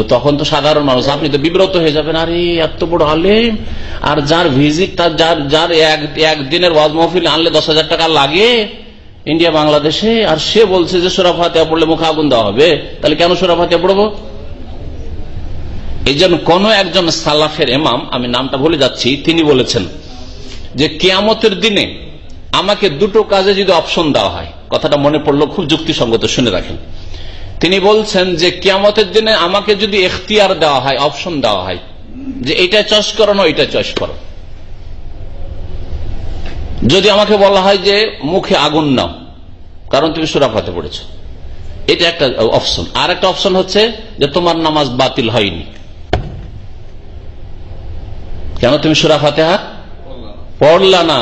তখন তো সাধারণ মানুষ, আপনি তো বিব্রত হয়ে যাবেন। আরে, এত বড় আলেম। আর যার ভিজিট তার যার যার একদিনের ওয়াজ মহফিল আনলে দশ হাজার টাকা লাগে ইন্ডিয়া বাংলাদেশে। আর সে বলছে যে, সুরা ফাতিয়া পড়লে মুখে আগুন দেওয়া হবে। তাহলে কেন সুরা ফাতিয়া পড়ব? এই জন্য কোন একজন সালাফের এমাম আমি নামটা ভুলে যাচ্ছি, তিনি বলেছেন যে, কেয়ামতের দিনে আমাকে দুটো কাজে যদি অপশন দেওয়া হয়, কথাটা মনে পড়ল খুব যুক্তিসঙ্গত, শুনে রাখেন। তিনি বলছেন যে কিয়ামতের দিনে আমাকে যদি এখতিয়ার দেওয়া হয় অপশন দেওয়া হয়, যে এটা চয়েস করো না এটা চয়েস করো। যদি আমাকে বলা হয় যে মুখে আগুন নাও, কারণ তুমি সুরাফাতে পড়েছ, এটা একটা অপশন আর একটা অপশন হচ্ছে যে তোমার নামাজ বাতিল হয়নি। কেন তুমি সুরা ফাতেহা? পড়লা না।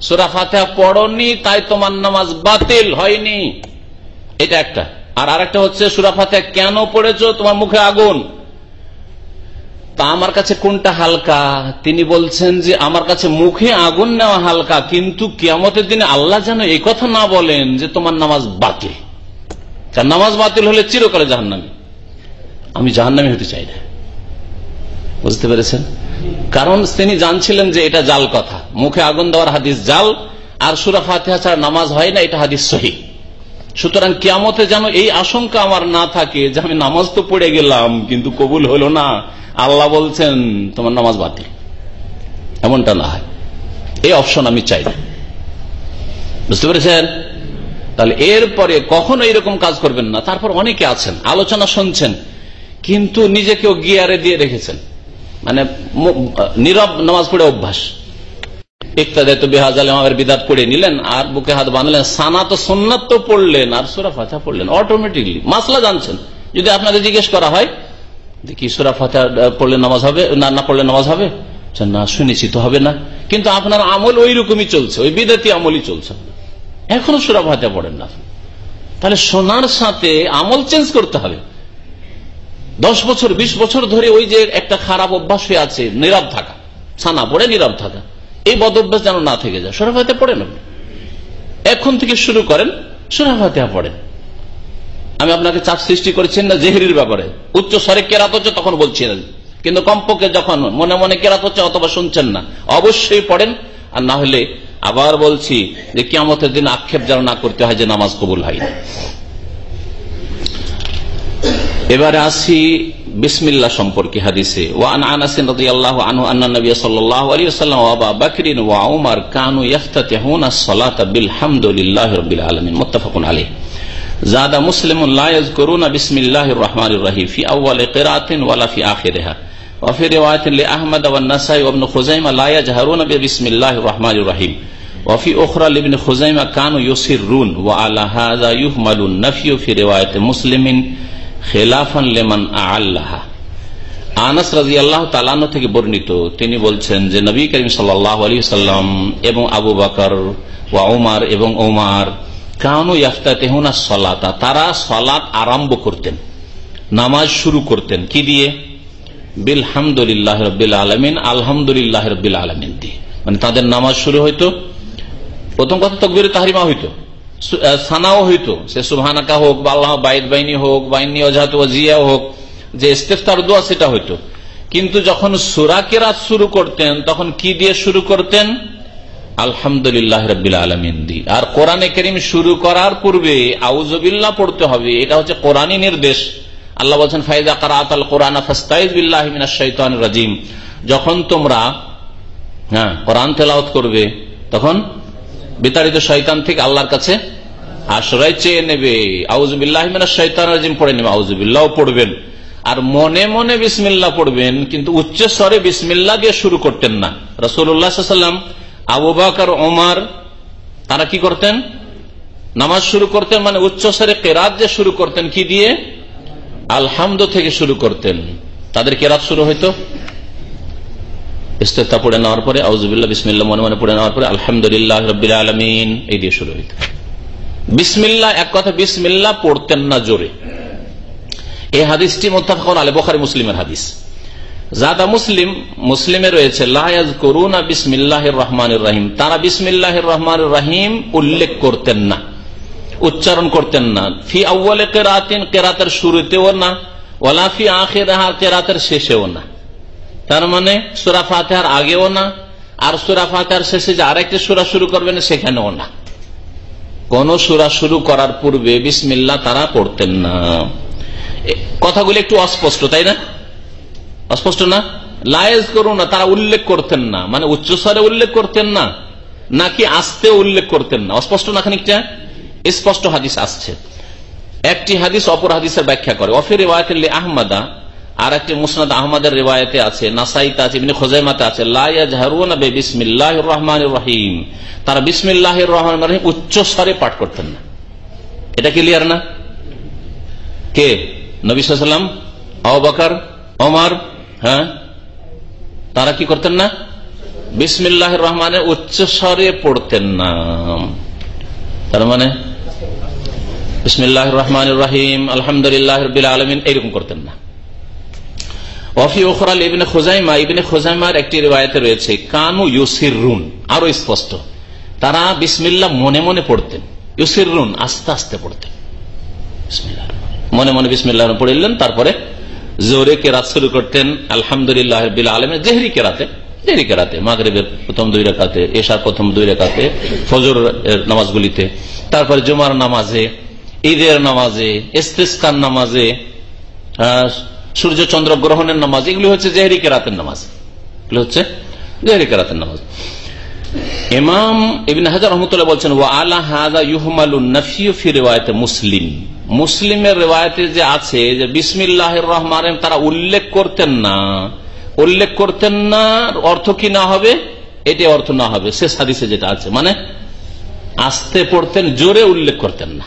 সুরা ফাতেহা পড়নি, তাই তোমার নামাজ বাতিল হয়নি। এটা একটা। আর আরেকটা হচ্ছে সুরা ফাতেহা, কেন পড়েছ? তোমার মুখে আগুন। তা আমার কাছে কোনটা হালকা? তিনি বলছেন যে, আমার কাছে মুখে আগুন নেওয়া হালকা, কিন্তু কিয়ামতের দিনে আল্লাহ যেন এই কথা না বলেন যে তোমার নামাজ বাতিল। নামাজ বাতিল হলে চিরকালে জাহান্নামি। আমি জাহান্নামি হতে চাই না। বুঝতে পেরেছেন? কারণ তিনি জানছিলেন যে এটা জাল কথা। মুখে আগুন দেওয়ার হাদিস জাল, আর সুরা ফাতেহা ছাড়া নামাজ হয় না, এটা হাদিস সহি। সুতরাং কিয়ামতে যেন এই আশঙ্কা আমার না থাকে যে আমি নামাজ তো পড়ে গেলাম, কিন্তু কবুল হলো না। আল্লাহ বলছেন, তোমার নামাজ বাতিল। এমনটা না হয়। এই অপশন আমি চাই না। বুঝতে পেরেছেন? তাহলে এরপরে কখনো এরকম কাজ করবেন না। তারপর অনেকে আছেন, আলোচনা শুনছেন, কিন্তু নিজেকেও গিয়ারে দিয়ে রেখেছেন। মানে নীরব নামাজ পড়ে অভ্যাস। বিদাত নিলেন, আর বুকে হাত বাঁধলেন সানা তো পড়লেন, আর পড়লেন অটোমেটিকলি মাসলা জানছেন। যদি আপনাকে জিজ্ঞেস করা হয় কি পড়লে নামাজ হবে, না না পড়লে নামাজ হবে? না, শুনেছি, তো হবে না। কিন্তু আপনার আমল ওই রকমই চলছে, ওই বিদাতি আমলই চলছে। এখনও সুরা ফাতে পড়েন না। তাহলে সোনার সাথে আমল চেঞ্জ করতে হবে। দশ বছর, বিশ বছর ধরে ওই যে একটা খারাপ অভ্যাস হয়ে আছে, নীরব থাকা। সানা পড়ে নীরব থাকা। এই বদ অভ্যাস যেন না থেকে যায়। সোরাফাতে পড়েন আপনি? এখন থেকে শুরু করেন সোরাফাতে পড়েন। আমি আপনাকে চাপ সৃষ্টি করেছেন না জেহেরির ব্যাপারে। উচ্চ স্বরে কেরাত হচ্ছে তখন বলছি না কিন্তু কমপক্ষে যখন মনে মনে কেরাত হচ্ছে অথবা শুনছেন না, অবশ্যই পড়েন। আর না হলে আবার বলছি যে কিয়ামতের দিন আক্ষেপ যেন না করতে হয় যে নামাজ কবুল হয়। এবারে আসি বিসমিল্লা সম্পর্কে হাদিসে ওয়ান আনাসিন রাদিয়াল্লাহু আনহু আন্না নবী সাল্লাল্লাহু আলাইহি ওয়াসাল্লাম ওয়া আবু বকর ওয়া উমর কানু ইফতাতিহুনা আস-সালাতা বিলহামদুলিল্লাহি রাব্বিল আলামিন মুত্তাফাকুন আলাইহি زاد مسلم لا يذكرون بسم الله الرحمن الرحيم في اول قراءه ولا في اخرها وفي روايه لاحمد والنسائي وابن خزيمه لا يجهرون بسم الله الرحمن الرحيم وفي اخرى لابن خزيمه كانوا يسرون وعلى هذا يهمل النفي في روايه مسلم খেলাফান লেমান আল্লাহা আনাস রাজি আল্লাহ তালানো থেকে বর্ণিত, তিনি বলছেন যে নবী করিম সাল্লাহ আলী সাল্লাম এবং আবু বাকর ওয়া ওমার এবং ওমার কানু ইয়াফতা তেহুনা সলাতা, তারা সলাত আরম্ভ করতেন, নামাজ শুরু করতেন। কি দিয়ে? বিলহামদুলিল্লাহ রবিল আলমিন, আলহামদুলিল্লাহ রবিল আলমিন দিয়ে। মানে তাদের নামাজ শুরু হইতো, প্রথম কথা তকবির তাহরিমা হইতো। সানাও হইতো। সে সুবহানাকা হোক বা আল্লাহ বাইদ বাহিনী হোক বাইনি অজাত ওয়াজিয়া হোক, যে ইস্তেফতার দোয়া সেটা হইতো। কিন্তু যখন সুরা কেরাত শুরু করতেন, তখন কি দিয়ে শুরু করতেন? আলহামদুলিল্লাহ আলমিন দি। আর কোরআনে করিম শুরু করার পূর্বে আউজবিল্লা পড়তে হবে, এটা হচ্ছে কোরআনী নির্দেশ। আল্লাহ বলছেন, ফাইজা কারাত আল কোরআন রাজিম। যখন তোমরা হ্যাঁ কোরআন তেলাওত করবে, তখন বিতাড়িত শৈতান থেকে আল্লাহর কাছে আশ্রয় চেয়ে নেবে। আউজবিল্লাহ শৈতান রাজিম, পড়ে নেবে। আউজবিল্লাহ পড়বেন। আর মনে মনে বিসমিল্লা পড়বেন, কিন্তু উচ্চ স্বরে বিসমিল্লা দিয়ে শুরু করতেন না। রসুল্লাহাম আবু বাকর ওমার তারা কি করতেন? নামাজ শুরু করতেন মানে উচ্চ স্বরে কেরাত যে শুরু করতেন। কি দিয়ে? আলহামদ থেকে শুরু করতেন। তাদের কেরাত শুরু হইতো? ইস্তেফতা পড়ে নেওয়ার পরে আউজুবিল্লাহ বিসমিল্লা মনে মনে পড়ে নেওয়ার পরে, আলহামদুলিল্লাহ রবিল আলমিন, এই দিয়ে শুরু হইত। বিসমিল্লা এক কথা বিসমিল্লা পড়তেন না জোরে। এই হাদিসটি মোত্তাফাকুন আলী বখারি মুসলিমের হাদিস। জাদা মুসলিম, মুসলিমে রয়েছে লাহাজ করুন বিসমিল্লাহ রহমান রাহিম। তারা বিসমিল্লাহ রহমান রাহিম উল্লেখ করতেন না, উচ্চারণ করতেন না। ফি আউ্বালে কেরাতিন, কেরাতের শুরুতেও না ওলা ফি আখের কেরাতের শেষেও না। তার মানে সুরা ফাতেহার আগেও না, আর সুরা ফাতেহার শেষে যে আরেকটি সুরা শুরু করবেন সেখানেও না। কোন সুরা শুরু করার পূর্বে বিসমিল্লা তারা পড়তেন না। কথাগুলি একটু অস্পষ্ট, তাই না? অস্পষ্ট না? লায়েজ করুন না, তারা উল্লেখ করতেন না। মানে উচ্চস্বরে উল্লেখ করতেন না, নাকি আসতে উল্লেখ করতেন না। অস্পষ্ট না খানিকটা? স্পষ্ট হাদিস আসছে। একটি হাদিস অপর হাদিসের ব্যাখ্যা করে। অফির আহমদা আর একটি মুসনাদ আহমদের রেওয়ায়তে আছে, নাসাইতে আছে খোজাইমাতে আছে বিসমিল্লাহ রহমান রহিম তারা বিসমিল্লাহ রহমান রহিম উচ্চ স্বরে পাঠ করতেন না। এটা ক্লিয়ার না? কে? নবী সাল্লাম অমার হ্যাঁ? তারা কি করতেন না? বিসমিল্লাহ রহমানের উচ্চ স্বরে পড়তেন না। তার মানে বিসমিল্লাহ রহমান রাহিম আলহামদুলিল্লাহ আলমিন, এইরকম করতেন না। অফি ওখরাল ইবিনে খোজাইমা ইবিনে খোজাইমার একটি রেওয়ায়তে রয়েছে, কানু ইউসির রুন আরও স্পষ্ট। তারা বিসমিল্লা মনে মনে পড়তেন ইউসির রুন আস্তে আস্তে পড়তেন। মনে মনে বিসমিল্লাহ পড়িলেন, তারপরে জোরে কেরাত শুরু করতেন, আলহামদুলিল্লাহ আলমের জেহরি কেরাতে জেহরি কেরাতে, মাগরেবের প্রথম দুই রেখাতে এশার প্রথম দুই রেখাতে ফজর নামাজগুলিতে, তারপরে জুমার নামাজে, ঈদের নামাজে, ইস্তেস্কার নামাজে সূর্য চন্দ্র গ্রহণের নামাজ, এগুলি হচ্ছে জেহরি কেরাতের নামাজ। হচ্ছে জেহরি কেরাতের নামাজ। ইমাম ইবিন হাজার রহমতুল্লাহ বলছেন ও আলা রেওয়ায়তে মুসলিম। মুসলিমের রেওয়ায়তে যে আছে, যে বিসমিল্লাহ রহমান তারা উল্লেখ করতেন না। উল্লেখ করতেন না, অর্থ কি না হবে? এটি অর্থ না হবে। শেষ হাদিসে যেটা আছে মানে আসতে পড়তেন, জোরে উল্লেখ করতেন না।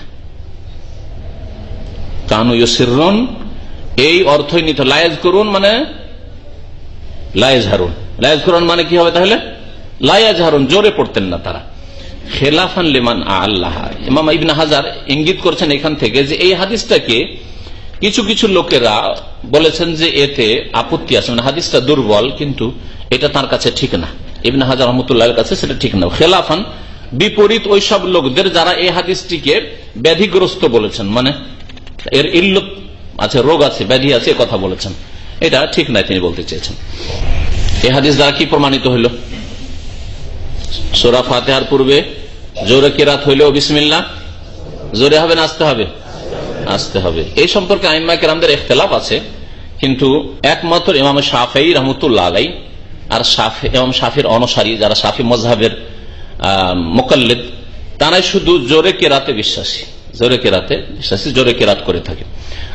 কানু ইসিরন এই অর্থই নিত লায়েজ করুন মানে লায়েজ হারুন। লায়েজ করুন মানে কি হবে তাহলে? লায়াজ হারুন, জোরে পড়তেন না তারা। খেলাফান আল্লাহ ইমাম ইবিন হাজার ইঙ্গিত করছেন এখান থেকে যে এই হাদিসটাকে কিছু কিছু লোকেরা বলেছেন যে এতে আপত্তি আছে। মানে হাদিসটা দুর্বল, কিন্তু এটা তার কাছে ঠিক না। ইবিন হাজার রহমতুল্লাহ কাছে সেটা ঠিক না। খেলাফান বিপরীত ওই সব লোকদের যারা এই হাদিসটিকে ব্যাধিগ্রস্ত বলেছেন। মানে এর ইল্লত আছে, রোগ আছে, ব্যাধি আছে কথা বলেছেন। এটা ঠিক নাই তিনি বলতে চেয়েছেন। এই হাদিস দ্বারা কি প্রমাণিত হইল? সোরা ফাতেহার পূর্বে জোরে কেরাত হইলেও বিসমিল্লা জোরে হবে না আসতে হবে? আসতে হবে। এই সম্পর্কে আইম্মা কেরামদের ইখতলাফ আছে, কিন্তু একমাত্র ইমাম শাফেই রহমতুল্লাহ আলাই আর শাফি, ইমাম শাফির অনুসারী যারা শাফি মজহাবের মোকাল্লেদ, তারাই শুধু জোরে কেরাতে বিশ্বাসী। জোরে কেরাতে বিশ্বাসী, জোরে কেরাত করে থাকে।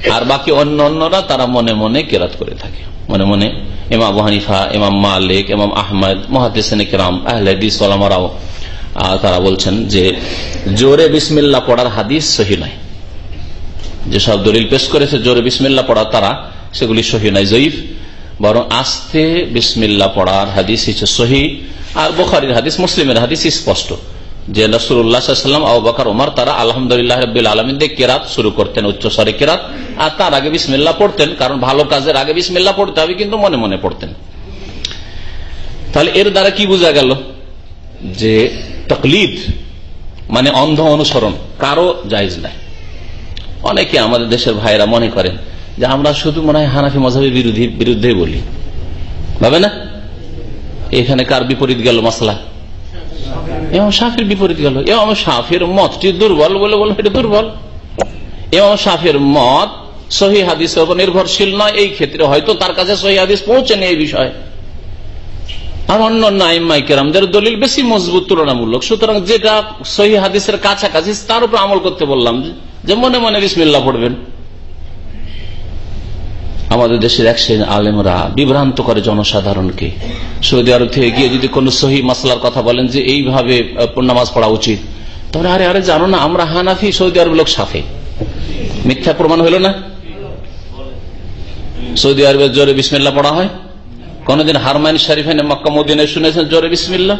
আর বাকি অন্য অন্যরা তারা মনে মনে কেরাত করে থাকে। মনে মনে ইমাম আবু হানিফা, ইমাম মালিক, ইমাম আহমদ মহাদিসান কেরাম আহলেদিস ওলামারাও তারা বলছেন যে, জোরে বিসমিল্লা পড়ার হাদিস সহি নয় যেসব দলিল পেশ করেছে জোরে বিসমিল্লা পড়া তারা, সেগুলি সহি নয় জয়ীফ। বরং আস্তে বিসমিল্লা পড়ার হাদিস হচ্ছে সহি। আর বোখারির হাদিস, মুসলিমের হাদিস স্পষ্ট। যে রসুল্লাহাম আবু বাকার ওমার তারা আলহামদুলিল্লাহ রবিল আলমিনদের কেরাত শুরু করতেন উচ্চস্বরে কেরাত। আর তার আগে বিসমিল্লা পড়তেন, কারণ ভালো কাজের আগে বিসমিল্লা পড়তে হবে, কিন্তু মনে মনে পড়তেন। তাহলে এর দ্বারা কি বোঝা গেল? যে তকলিদ মানে অন্ধ অনুসরণ, কারও জায়জ নাই। অনেকে আমাদের দেশের ভাইরা মনে করেন যে আমরা শুধু মনে হয় হানাফি মজাবের বিরোধী বিরুদ্ধে বলি। ভাবে না? এখানে কার বিপরীত গেল মশলা সাফির বিপরীত গেল সাফির মতটি দুর্বল বলে এটা দুর্বল। সাফির মত, সহি হাদিস উপর নির্ভরশীল নয়, এই ক্ষেত্রে হয়তো তার কাছে সহি হাদিস পৌঁছেনি এই বিষয়ে। আর অন্য নাইমাই কেরামদের দলিল বেশি মজবুত, তুলনামূলক। সুতরাং যেটা সহি হাদিসের কাছাকাছি, তার উপর আমল করতে বললাম যে মনে মনে বিসমিল্লা পড়বেন। আমাদের দেশের এক শ্রেণি আলেমরা বিভ্রান্ত করে জনসাধারণকে। সৌদি আরব থেকে গিয়ে যদি কোন সহি মাসলার কথা বলেন যে এইভাবে নামাজ পড়া উচিত, তাহলে আরে আরে জানো না, আমরা হানাফি, সৌদি আরব লোক সাফে। মিথ্যা প্রমাণ হইল না? সৌদি আরবের জোরে বিসমিল্লা পড়া হয়? কোনদিন হারমাইন শরীফেনে মক্কা মদিনে শুনেছেন জোরে বিসমিল্লা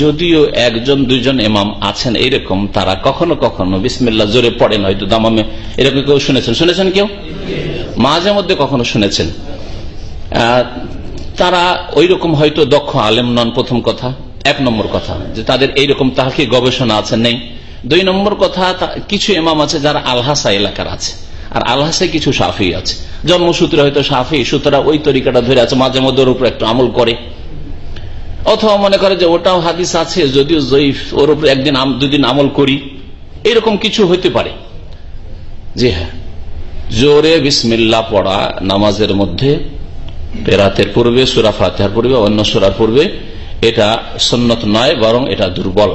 যদিও একজন, দুইজন এমাম আছেন এরকম তারা কখনো কখনো বিসমিল্লা জোরে পড়েন, হয়তো দামামে। এরকম কেউ শুনেছেন? শুনেছেন কেউ? মাঝে মধ্যে কখনো শুনেছেন। তারা ওই রকম হয়তো দক্ষ আলেম নন, প্রথম কথা। এক নম্বর কথা, যে তাদের এইরকম তাহাকে গবেষণা আছে, নেই। দুই নম্বর কথা কিছু এমাম আছে যারা আলহাসা এলাকার আছে, আর আলহাসায় কিছু সাফি আছে। জন্মসূত্রে হয়তো সাফি সুতরাং ওই তরিকাটা ধরে আছে মাঝে মধ্যে ওর উপর একটু আমল করে। অথবা মনে করে যে ওটাও হাদিস আছে, যদিও জয়ীফ, ওর উপর একদিন দুদিন আমল করি। এরকম কিছু হইতে পারে। জি হ্যাঁ। জোরে বিসমিল্লা পড়া নামাজের মধ্যে পেরাতের পূর্বে, সুরা ফাতেহার পূর্বে, অন্য সুরার পূর্বে, এটা সন্নত নয়, বরং এটা দুর্বল।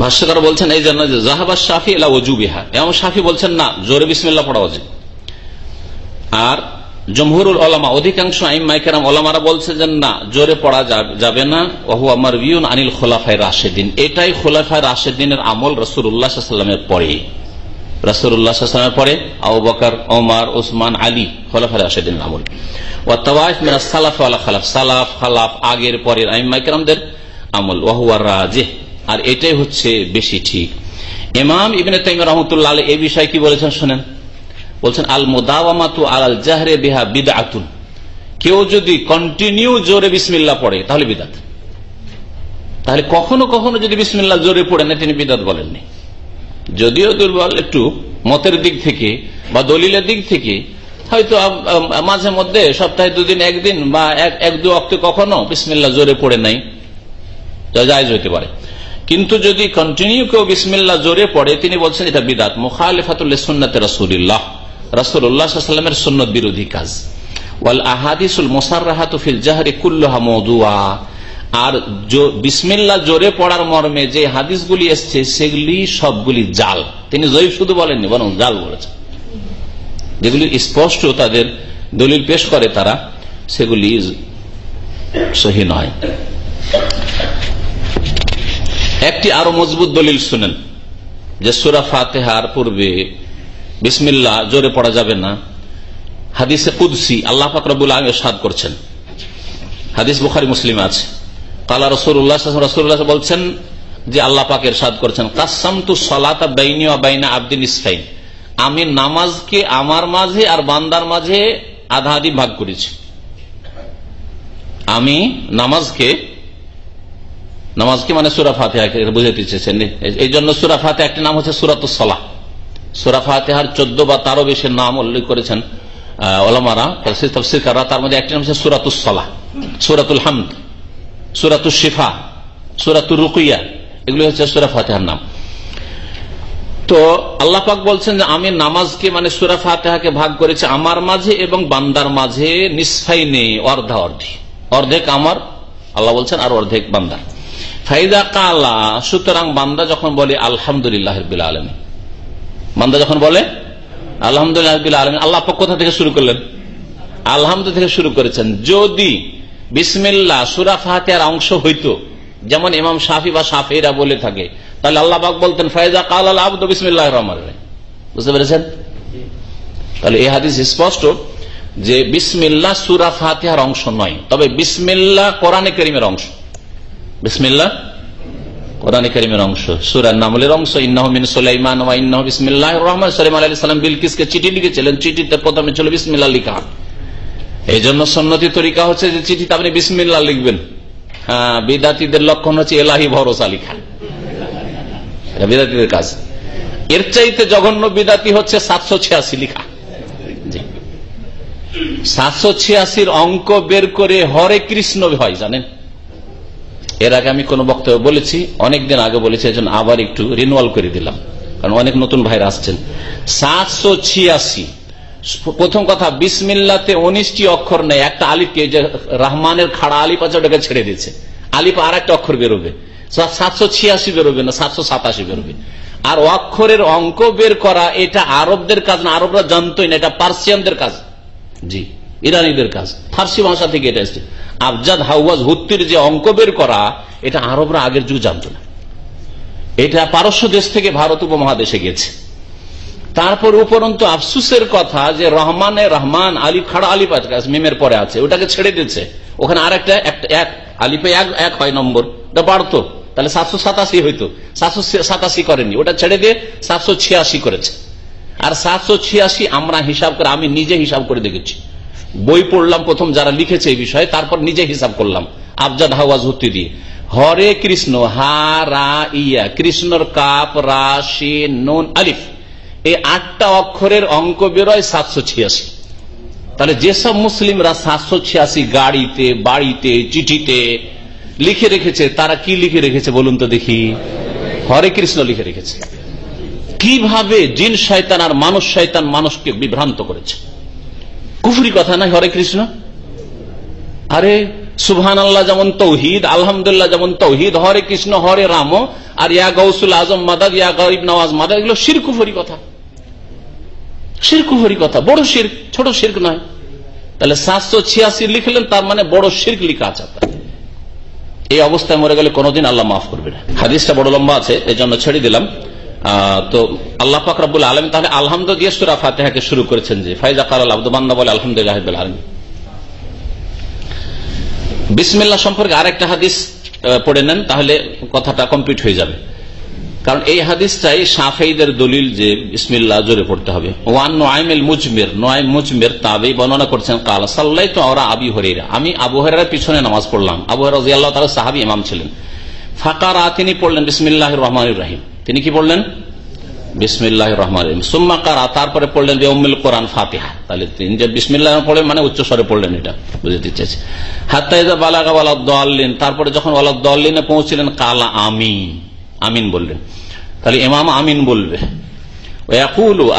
ভাষ্যকার বলছেন এই জন্য যে জাহাবাস শাফি এলা ওজুবিহা এমন শাফি বলছেন না, জোরে বিসমিল্লা পড়া উচিত। আর জমহুরুল ওলামা, অধিকাংশ আইমাইকেরাম ওলামারা বলছে যে, না, জোরে পড়া যাবে না। ওহু আমার বিউন আনিল খোলাফাই রাশেদিন। এটাই খোলাফাই রাশেদিনের আমল রসুল্লাহামের পরে। পরে ওমার, ওসমান, আলী খালাফ। সালাফ, খালাফ আগের পরের আর এটাই হচ্ছে বেশি ঠিক। ইমাম রহমতুল্লাহ বিষয়ে কি বলেছেন শোনেন? বলছেন আল মোদাওয়ামাতু আল জাহরে বিহা বিদাতুন কেউ যদি কন্টিনিউ জোরে বিসমিল্লা পড়ে, তাহলে বিদাত। তাহলে কখনো কখনো যদি বিসমিল্লা জোরে পড়ে, না তিনি বিদাত বলেননি। যদিও দুর্বল, একটু মতের দিক থেকে বা দলিলের দিক থেকে, হয়তো মাঝে মধ্যে সপ্তাহে দুদিন, একদিন বা এক দু অক্টে কখনো বিসমিল্লা জোরে পড়ে নাই জায়জ হইতে পারে। কিন্তু যদি কন্টিনিউ কেউ বিসমিল্লা জোরে পড়ে, তিনি বলছেন, এটা বিদাত মুখালিফাতুল্লাহ সুন্নতে রসুল্লাহ রসুল্লাহামের সুন্নত বিরোধী কাজ। ওয়াল আহাদিসুল মোসাররাহাতুফিল জাহারি কুল্লোহা মৌদুয়া। আর বিসমিল্লা জোরে পড়ার মর্মে যে হাদিসগুলি এসছে, সেগুলি সবগুলি জাল। তিনি জয়ীফ শুধু বলেননি, বরং জাল বলেছেন। যেগুলি স্পষ্ট তাদের দলিল পেশ করে তারা, সেগুলি সহি নয়। একটি আরও মজবুত দলিল শুনেন, যে সুরা ফাতেহার পূর্বে বিসমিল্লা জোরে পড়া যাবে না। হাদিসে কুদসি, আল্লাহ ফাকরাবুল আলম সাদ করছেন। হাদিস বুখারি, মুসলিম আছে। কালা রসুল্লাহ রসুল্লাহ বলছেন যে আল্লাহ পাকের সাদ করছেন কাসাম তু সলাতা আমি নামাজকে আমার মাঝে আর বান্দার মাঝে আধা আধি ভাগ করেছি। আমি নামাজকে নামাজকে মানে সুরা ফাতেহাকে বুঝাতে চেয়েছেন। এই জন্য সুরা ফাতে একটি নাম হচ্ছে সুরাত সলাহ। সুরা ফাতেহার চোদ্দ বা তারও বেশি নাম উল্লেখ করেছেন ওলামারা তার মধ্যে একটি নাম হচ্ছে সুরাতুল সলাহ, সুরাতুল হামদ সুরাতুল শিফা সুরাতুল রুকুইয়া, এগুলি হচ্ছে সুরা ফাতেহার নাম। তো আল্লাহ পাক বলছেন যে আমি নামাজকে মানে সুরা ফাতেহাকে ভাগ করেছি আমার মাঝে এবং বান্দার মাঝে, নিঃস্ফাই নেই, অর্ধা অর্ধি। অর্ধেক আমার, আল্লাহ বলছেন, আর অর্ধেক বান্দা ফাইদা কালা, সুতরাং বান্দা যখন বলে আলহামদুলিল্লাহ আলমী বান্দা যখন বলে, আলহামদুলিল্লাহ আলমী আল্লাহ কোথা থেকে শুরু করলেন? আলহামদুল থেকে শুরু করেছেন। যদি বিসমিল্লা সুরা ফাহাতের অংশ হইতো, যেমন ইমাম সাফি বা সাফিরা বলে থাকে, তাহলে আল্লাহ বাক বলতেন ফায়জা কাল আল আব্দ বিসমিল্লাহ রহমান বুঝতে পেরেছেন? তাহলে এই হাদিস স্পষ্ট যে বিসমিল্লা সুরা ফাতিহার অংশ নয়, তবে বিসমিল্লা কোরআনে করিমের অংশ। বিসমিল্লা কোরআনে করিমের অংশ। সুরার নামলের অংশ ইন্নাহমিন সুলাইমান ইন্নাহ বিসমিল্লাহ রহমান। সালাম আলী সাল্লাম বিলকিসকে চিঠি লিখেছিলেন। চিঠিতে প্রথমে ছিল বিসমিল্লা লিখা। এই জন্য তরিকা হচ্ছে যে চিঠিতে আপনি বিসমিল্লা লিখবেন। হ্যাঁ বিদাতিদের লক্ষণ হচ্ছে এলাহি ভরসা লিখা। বিদাতিদের কাজ। এর চাইতে জঘন্য বিদাতি হচ্ছে সাতশো ছিয়াশি লিখা। সাতশো ছিয়াশির অঙ্ক বের করে হরে কৃষ্ণ হয়, জানেন? এর আগে আমি কোন বক্তব্য বলেছি, অনেকদিন আগে বলেছি, এজন্য আবার একটু রিনুয়াল করে দিলাম। কারণ অনেক নতুন ভাইরা আসছেন। সাতশো ছিয়াশি। প্রথম কথা, বিসমিল্লাতে উনিশটি অক্ষর নেই। একটা আলিফকে যে রহমানের খাড়া আলিপ আছে, ওটাকে ছেড়ে দিচ্ছে আলিপ আর একটা অক্ষর বেরোবে। সাতশো ছিয়াশি বেরোবে না, সাতশো সাতাশি বেরোবে। আর অক্ষরের অঙ্ক বের করা, এটা আরবদের কাজ না, আরবরা জানতোই না, এটা পার্সিয়ানদের কাজ। জি, ইরানিদের কাজ। ফার্সি ভাষা থেকে এটা এসছে। আবজাদ হাউয়াজ হুত্তির যে অঙ্ক বের করা, এটা আরবরা আগের যুগ জানত না। এটা পারস্য দেশ থেকে ভারত উপমহাদেশে গেছে। তারপর উপরন্ত আফসুসের কথা যে রহমানে রহমান, আলিফ খাড়া আলিফ মিমের পরে আছে, ওটাকে ছেড়ে দিচ্ছে ওখানে আর একটা, এক, আলিফে এক হয় নম্বর। ওটা বাড়তো। তাহলে সাতশো সাতাশি হইতো। সাতশো সাতাশি করেনি। ওটা ছেড়ে দিয়ে সাতশো ছিয়াশি করেছে। আর সাতশো ছিয়াশি আমরা হিসাব করে, আমি নিজে হিসাব করে দেখেছি। বই পড়লাম প্রথম যারা লিখেছে এই বিষয়ে, তারপর নিজে হিসাব করলাম। আবজাদ হাওয়াজ হত্তি দিয়ে। হরে কৃষ্ণ, হা, রা, ইয়া, কৃষ্ণর কাপ, রা, শে, নুন, আলিফ। এই আটটা অক্ষরের অঙ্ক বেরোয় সাতশো ছিয়াশি। তাহলে যেসব মুসলিমরা সাতশো ছিয়াশি গাড়িতে, বাড়িতে, চিঠিতে লিখে রেখেছে, তারা কি লিখে রেখেছে বলুন তো দেখি? হরে কৃষ্ণ লিখে রেখেছে। কীভাবে জিন শয়তান আর মানুষ শয়তান মানুষকে বিভ্রান্ত করেছে? কুফুরি কথা নাই হরে কৃষ্ণ? আরে সুবহান আল্লাহ যেমন তৌহিদ আলহামদুল্লাহ যেমন তৌহিদ, হরে কৃষ্ণ, হরে রাম, আর ইয়া গৌসুল আজম মাদাদ ইয়া গরিব নওয়াজ মাদাদ এগুলো শিরকুফরি কথা। শিরকুফরি কথা, বড় শির, ছোট শির্ক নয়। তাহলে সাতশো ছিয়াশি লিখলেন, তার মানে বড় শির্ক লিখা আছে এই অবস্থায় মরে গেলে কোনোদিন আল্লাহ মাফ করবে না। হাদিসটা বড় লম্বা আছে এই জন্য ছেড়ে দিলাম। তো আল্লাহ ফাকরাবুল আলম তাহলে আলহামদ দিয়ে সুরা ফাতেহাকে শুরু করেছেন যে, ফাইজা কাল আব্দুবান্না বলে আলহামদুলিল্লাহ আলম বিসমিল্লা সম্পর্কে আরেকটা হাদিস পড়ে নেন, তাহলে কথাটা কমপ্লিট হয়ে যাবে। কারণ এই হাদিসটাই সাফেইদের দলিল যে বিসমিল্লা জোরে পড়তে হবে। ওয়ান নোয়াইমেল মুজমের নোয়াইম মুজমের তাবেই বর্ণনা করছেন, কাল সাল্লাই তো ওরা আবি হরিরা আমি আবু হরের পিছনে নামাজ পড়লাম। আবু হরাজি তালা সাহাবি ইমাম ছিলেন। ফাঁকা তিনি পড়লেন বিসমিল্লাহ রহমান রাহিম। তিনি কি বললেন বিসমিল্লাহ রহমান রহিম। সুম্মা কারা, তারপরে পড়লেন যে উম্মুল কোরআন ফাতিহা। তাহলে তিনি যে বিসমিল্লাহ পড়লেন মানে উচ্চ স্বরে পড়লেন এটা, বুঝতে চাইছি। হাত্তাইজা বালাগা ওয়ালা তারপরে যখন ওয়ালা দলিনে পৌঁছিলেন, কালা আমিন আমিন বললেন। তাহলে ইমাম আমিন বলবে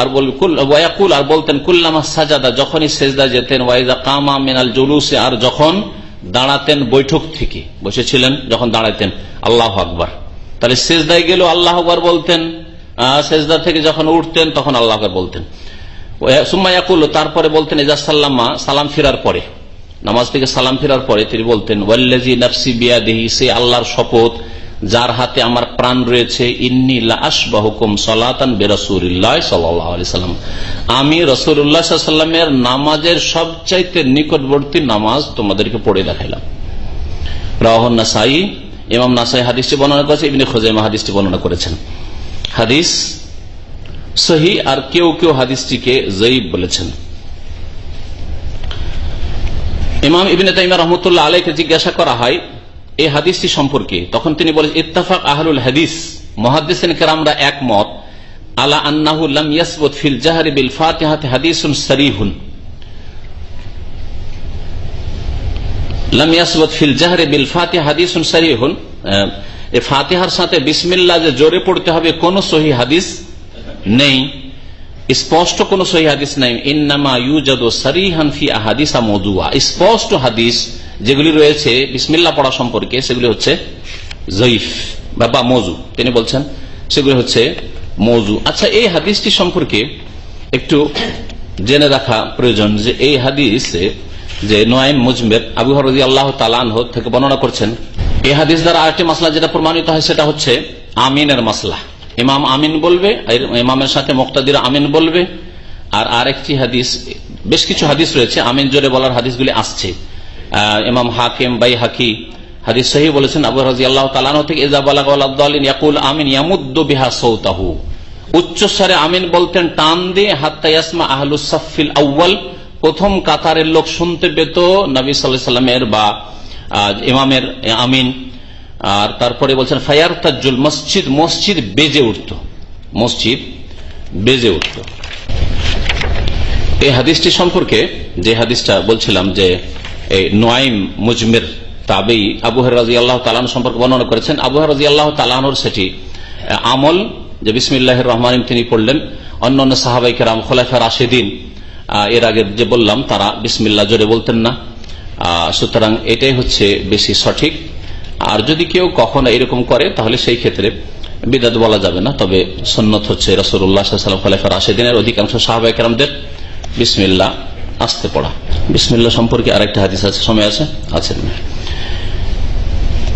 আর বলবে আর বলতেন, কুল্লামা সাজাদা, যখনই সেজদা যেতেন কামা মিনাল জুলুসে, আর যখন দাঁড়াতেন বৈঠক থেকে, বসেছিলেন, যখন দাঁড়াতেন, আল্লাহ আকবার। তাহলে সেজদায় গেলেও আল্লাহ আকবর বলতেন সেজদা থেকে যখন উঠতেন তখন আল্লাহ আকবর বলতেন। সুম্মায়াকুল তারপরে বলতেন এজা সাল্লামা, সালাম ফিরার পরে। নামাজ থেকে সালাম ফিরার পরে তিনি বলতেন ওয়াল্লাজি নফসি বিয়াদিহি, সে আল্লাহর শপথ, যার হাতে আমার প্রাণ রয়েছে আমি রসুল্লাহামের নামাজের সবচাইতে নিকটবর্তী নামাজ তোমাদেরকে পড়ে দেখাইলাম। রাহন নাসাই ইমাম নাসাই হাদিসটি বর্ণনা করেছে, ইবনে খোজাইমা হাদিসটি বর্ণনা করেছেন। হাদিস সহি আর কেউ কেউ হাদিসটিকে জয়ীব বলেছেন। ইমাম ইবিন তাইমা রহমতুল্লাহ আলাইকে জিজ্ঞাসা করা হয়, এই হাদিসটি সম্পর্কে। তখন তিনি বলেন, ইত্তাফাক আহলুল হাদিস মহাদিসিন কেরামরা একমত, আলা আন্নাহু লাম ইয়াসবুত ফিল জাহরি বিল ফাতিহাতে হাদিসুন সরিহুন। লাম ইয়াসবুত ফিল জাহরি বিল ফাতিহা হাদিসুন ফাতিহার সাথে বিসমিল্লাহ যে জোরে পড়তে হবে কোন সহি হাদিস নেই। স্পষ্ট কোন সহি হাদিস নেই। ইন্নামা ইউজাদু সারিহান ফি আহাদিসা মদুয়া। স্পষ্ট হাদিস যেগুলি রয়েছে বিসমিল্লা পড়া সম্পর্কে, সেগুলি হচ্ছে জয়ীফ বা মজু। তিনি বলছেন, সেগুলি হচ্ছে মজু। আচ্ছা এই হাদিসটি সম্পর্কে একটু জেনে রাখা প্রয়োজন যে এই হাদিসে যে নয়াইম মুজমের আবু হরদি আল্লাহ তালান থেকে বর্ণনা করছেন, এই হাদিস দ্বারা আরেকটি মাসলা যেটা প্রমাণিত হয় সেটা হচ্ছে আমিনের মাসলা। ইমাম আমিন বলবে ইমামের সাথে মুক্তাদির আমিন বলবে, আর আরেকটি হাদিস, বেশ কিছু হাদিস রয়েছে, আমিন জোরে বলার হাদিসগুলি আসছে। ইমাম হাকিম বাই হাকি হাদিস সহি বলেছেন, আবু রাজি আল্লাহ তালানো থেকে ইয়াকুল আমিন ইয়ামুদ্দু বিহা উচ্চস্বরে আমিন বলতেন, টান দিয়ে হাত্তা ইয়াসমা আহলুসাফিল আউ্বাল প্রথম কাতারের লোক শুনতে পেত নবী সাল্লাহ সাল্লামের বা ইমামের আমিন। আর তারপরে বলছেন, ফায়ার তাজ্জুল মসজিদ মসজিদ বেজে উঠত। মসজিদ বেজে উঠত। এই হাদিসটি সম্পর্কে যে হাদিসটা বলছিলাম যে নোয়াইম মুজমের তাবেই আবুহের রাজি আল্লাহ তালান সম্পর্কে বর্ণনা করেছেন। আবুহের রাজি আল্লাহ তালানোর সেটি আমল যে বিসমিল্লাহ রহমান তিনি পড়লেন। অন্য অন্য সাহাবাই কেরাম, খোলাফা রাশেদিন এর আগে যে বললাম, তারা বিসমিল্লা জোরে বলতেন না। সুতরাং এটাই হচ্ছে বেশি সঠিক। আর যদি কেউ কখনো এরকম করে, তাহলে সেই ক্ষেত্রে বিদাত বলা যাবে না। তবে সন্ন্যত হচ্ছে রসুল্লাহাম খোলাফা দিনের অধিকাংশ সাহাবাই কেরামদের বিসমিল্লা আসতে পড়া। বিসমিল্লা সম্পর্কে আরেকটা হাদিস আছে, সময় আছে? আছে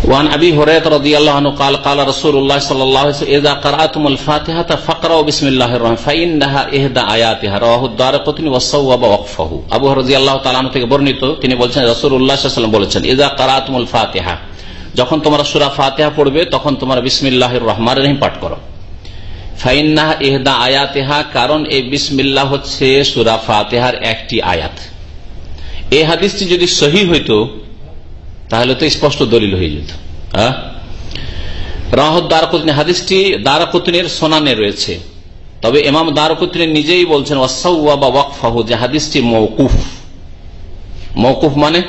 وعن ابي هريره رضي الله عنه قال قال رسول الله صلى الله عليه وسلم اذا قراتم الفاتحه فاقرؤوا بسم الله الرحمن فانها احدى اياتها رواه الدارقطني وصوب وقفه ابو هريره رضي الله تعالى عنه থেকে বর্ণিত তিনি বলেছেন রাসূলুল্লাহ সাল্লাল্লাহু আলাইহি ওয়াসাল্লাম বলেছেন اذا قراتم الفاتحه যখন তোমরা সূরা ফাতিহা পড়বে তখন তোমরা বিসমিল্লাহির রহমানির রহিম পাঠ করো ফাইন্নাহ ইহদা আয়াতেহা কারণ এই বিসমিল্লাহ হচ্ছে সূরা ফাতিহার একটি আয়াত এই হাদিসটি যদি সহি হইতো তাহলে তো স্পষ্ট দলিল হয়ে যেত রাহত দারকুতনি হাদিসটি দারাকুতনের সোনানে রয়েছে। তবে এমাম দারকুতনি নিজেই বলছেন ওয়াসাউয়া ওয়াকফাহু, যে হাদিসটি মৌকুফ মৌকুফ মানে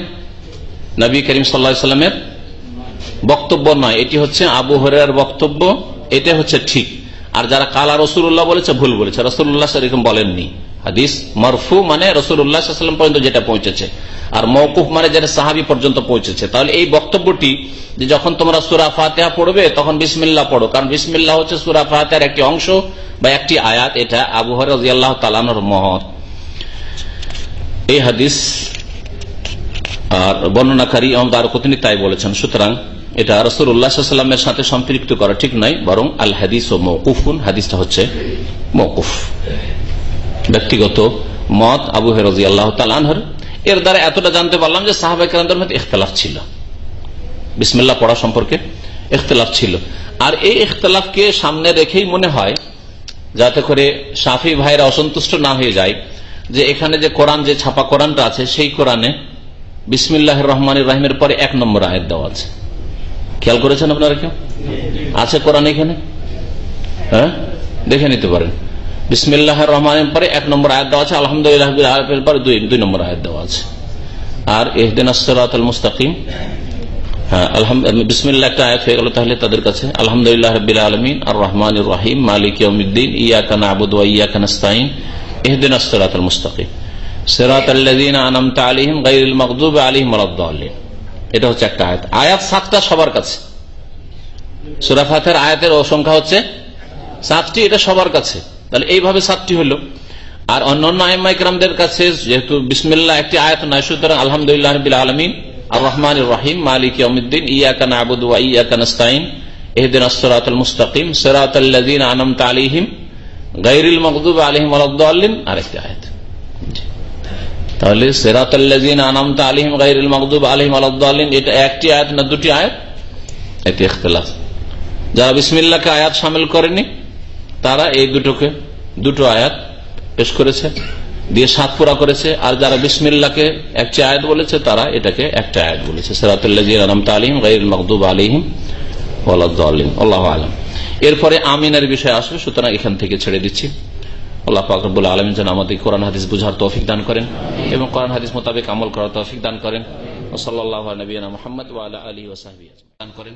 নবী করিম সাল্লা সাল্লামের বক্তব্য নয়, এটি হচ্ছে আবু হরের বক্তব্য এটা হচ্ছে ঠিক। আর যারা কালা রসুল্লাহ বলেছে, ভুল বলেছে। রসুল্লাহ সেরকম বলেননি। হাদিস মরফু মানে রসুল্লাহ পর্যন্ত যেটা পৌঁছেছে। আর মৌকুফ মানে যেটা সাহাবি পর্যন্ত পৌঁছেছে। তাহলে এই বক্তব্যটি যে যখন তোমরা সুরা ফাতেহা পড়বে, তখন বিসমিল্লা পড়ো। কারণ বিসমিল্লা হচ্ছে সুরা ফাতেহার একটি অংশ বা একটি আয়াত, এটা আবুহর রাজিয়াল্লাহ তালানোর মহৎ। এই হাদিস আর বর্ণনাকারী আমাদের কতনি তাই বলেছেন? সুতরাং এটা রসুল উল্লাহামের সাথে সম্পৃক্ত করা ঠিক নয়, বরং আল হাদিস ও মৌকুফুন হাদিসটা হচ্ছে মৌকুফ ব্যক্তিগত মত আবু হেরজি আল্লাহ তালানহর এর দ্বারা এতটা জানতে পারলাম যে সাহাবাই কালামদের মধ্যে ইখতলাফ ছিল। বিসমিল্লা পড়া সম্পর্কে ইখতলাফ ছিল। আর এই ইখতলাফকে সামনে রেখেই মনে হয়, যাতে করে সাফি ভাইরা অসন্তুষ্ট না হয়ে যায়, যে এখানে যে কোরআন, যে ছাপা কোরআনটা আছে, সেই কোরআনে বিসমিল্লাহ রহমান রাহিমের পরে এক নম্বর আয়াত দেওয়া আছে। খেয়াল করেছেন আপনারা কেউ? আছে কোরআন এখানে? হ্যাঁ? দেখে নিতে পারেন। বিসমিল্লাহ রহমানের পরে এক নম্বর আয়াত দেওয়া আছে, আলহামদুলিল্লাহ পরে দুই দুই নম্বর আয়াত দেওয়া আছে। আর এহদিন আসরাত মুস্তাকিম। হ্যাঁ আয়াত হয়ে তাহলে তাদের কাছে, আলহামদুলিল্লাহ আর রহমান রাহিম, মালিক এটা হচ্ছে একটা আয়াত। আয়াত সাতটা সবার কাছে। আয়াতের সংখ্যা হচ্ছে সাতটি, এটা সবার কাছে। তাহলে এইভাবে সাতটি হলো। আর অন্যান্য আইমাইকরামদের কাছে যেহেতু বিসমিল্লা একটি আয়াত নয় সুতরাং আলহামদুলিল্লাহ আলমিন আর রহমান রাহিম মালিক ইয়মুদ্দিন ইয়াকান আবুদ ইয়াকান আস্তাইন এহদিন আসরাতুল মুস্তাকিম সেরাত আল্লাদিন আনামতা আলিহিম গাইরিল মকদুব আলিহিম আলাদ্দালিন আরেকটি আয়াত। তাহলে সেরাতাল্লাজিন আনামতা আলিহিম গাইরুল মকদুব আলিহিম আলাদ্দালিন এটা একটি আয়াত না দুটি আয়াত? এতে ইখতলাফ। যারা বিসমিল্লাহকে আয়াত সামিল করেনি তারা এই দুটোকে, দুটো আয়াত পেশ করেছে, দিয়ে সাত পুরা করেছে, আর যারা বিসমিল্লাকে একটি আয়াত বলেছে, তারা এটাকে একটা আয়াত বলেছে। আলিহিম গাইরুল মকদুব আলিহিম আল্লাহ আলম। এরপরে আমিনের বিষয় আসবে, সুতরাং এখান থেকে ছেড়ে দিচ্ছি। আল্লাহ ফাকরুল আলমিন যেন আমাদের কোরআন হাদিস বুঝার তৌফিক দান করেন এবং কোরআন হাদিস মোতাবেক আমল করার তৌফিক দান করেন। সাল্লাহ নবীনা মোহাম্মদ আলী ওসাহাবি দান করেন।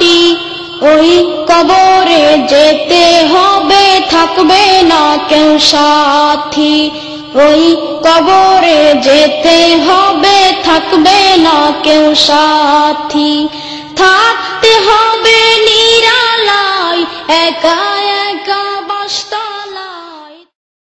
ওই কবরে যেতে হবে, থাকবে না কেউ সাথী। ওই কবরে যেতে হবে, থাকবে না কেউ সাথী। থাকতে হবে নিরালায় একা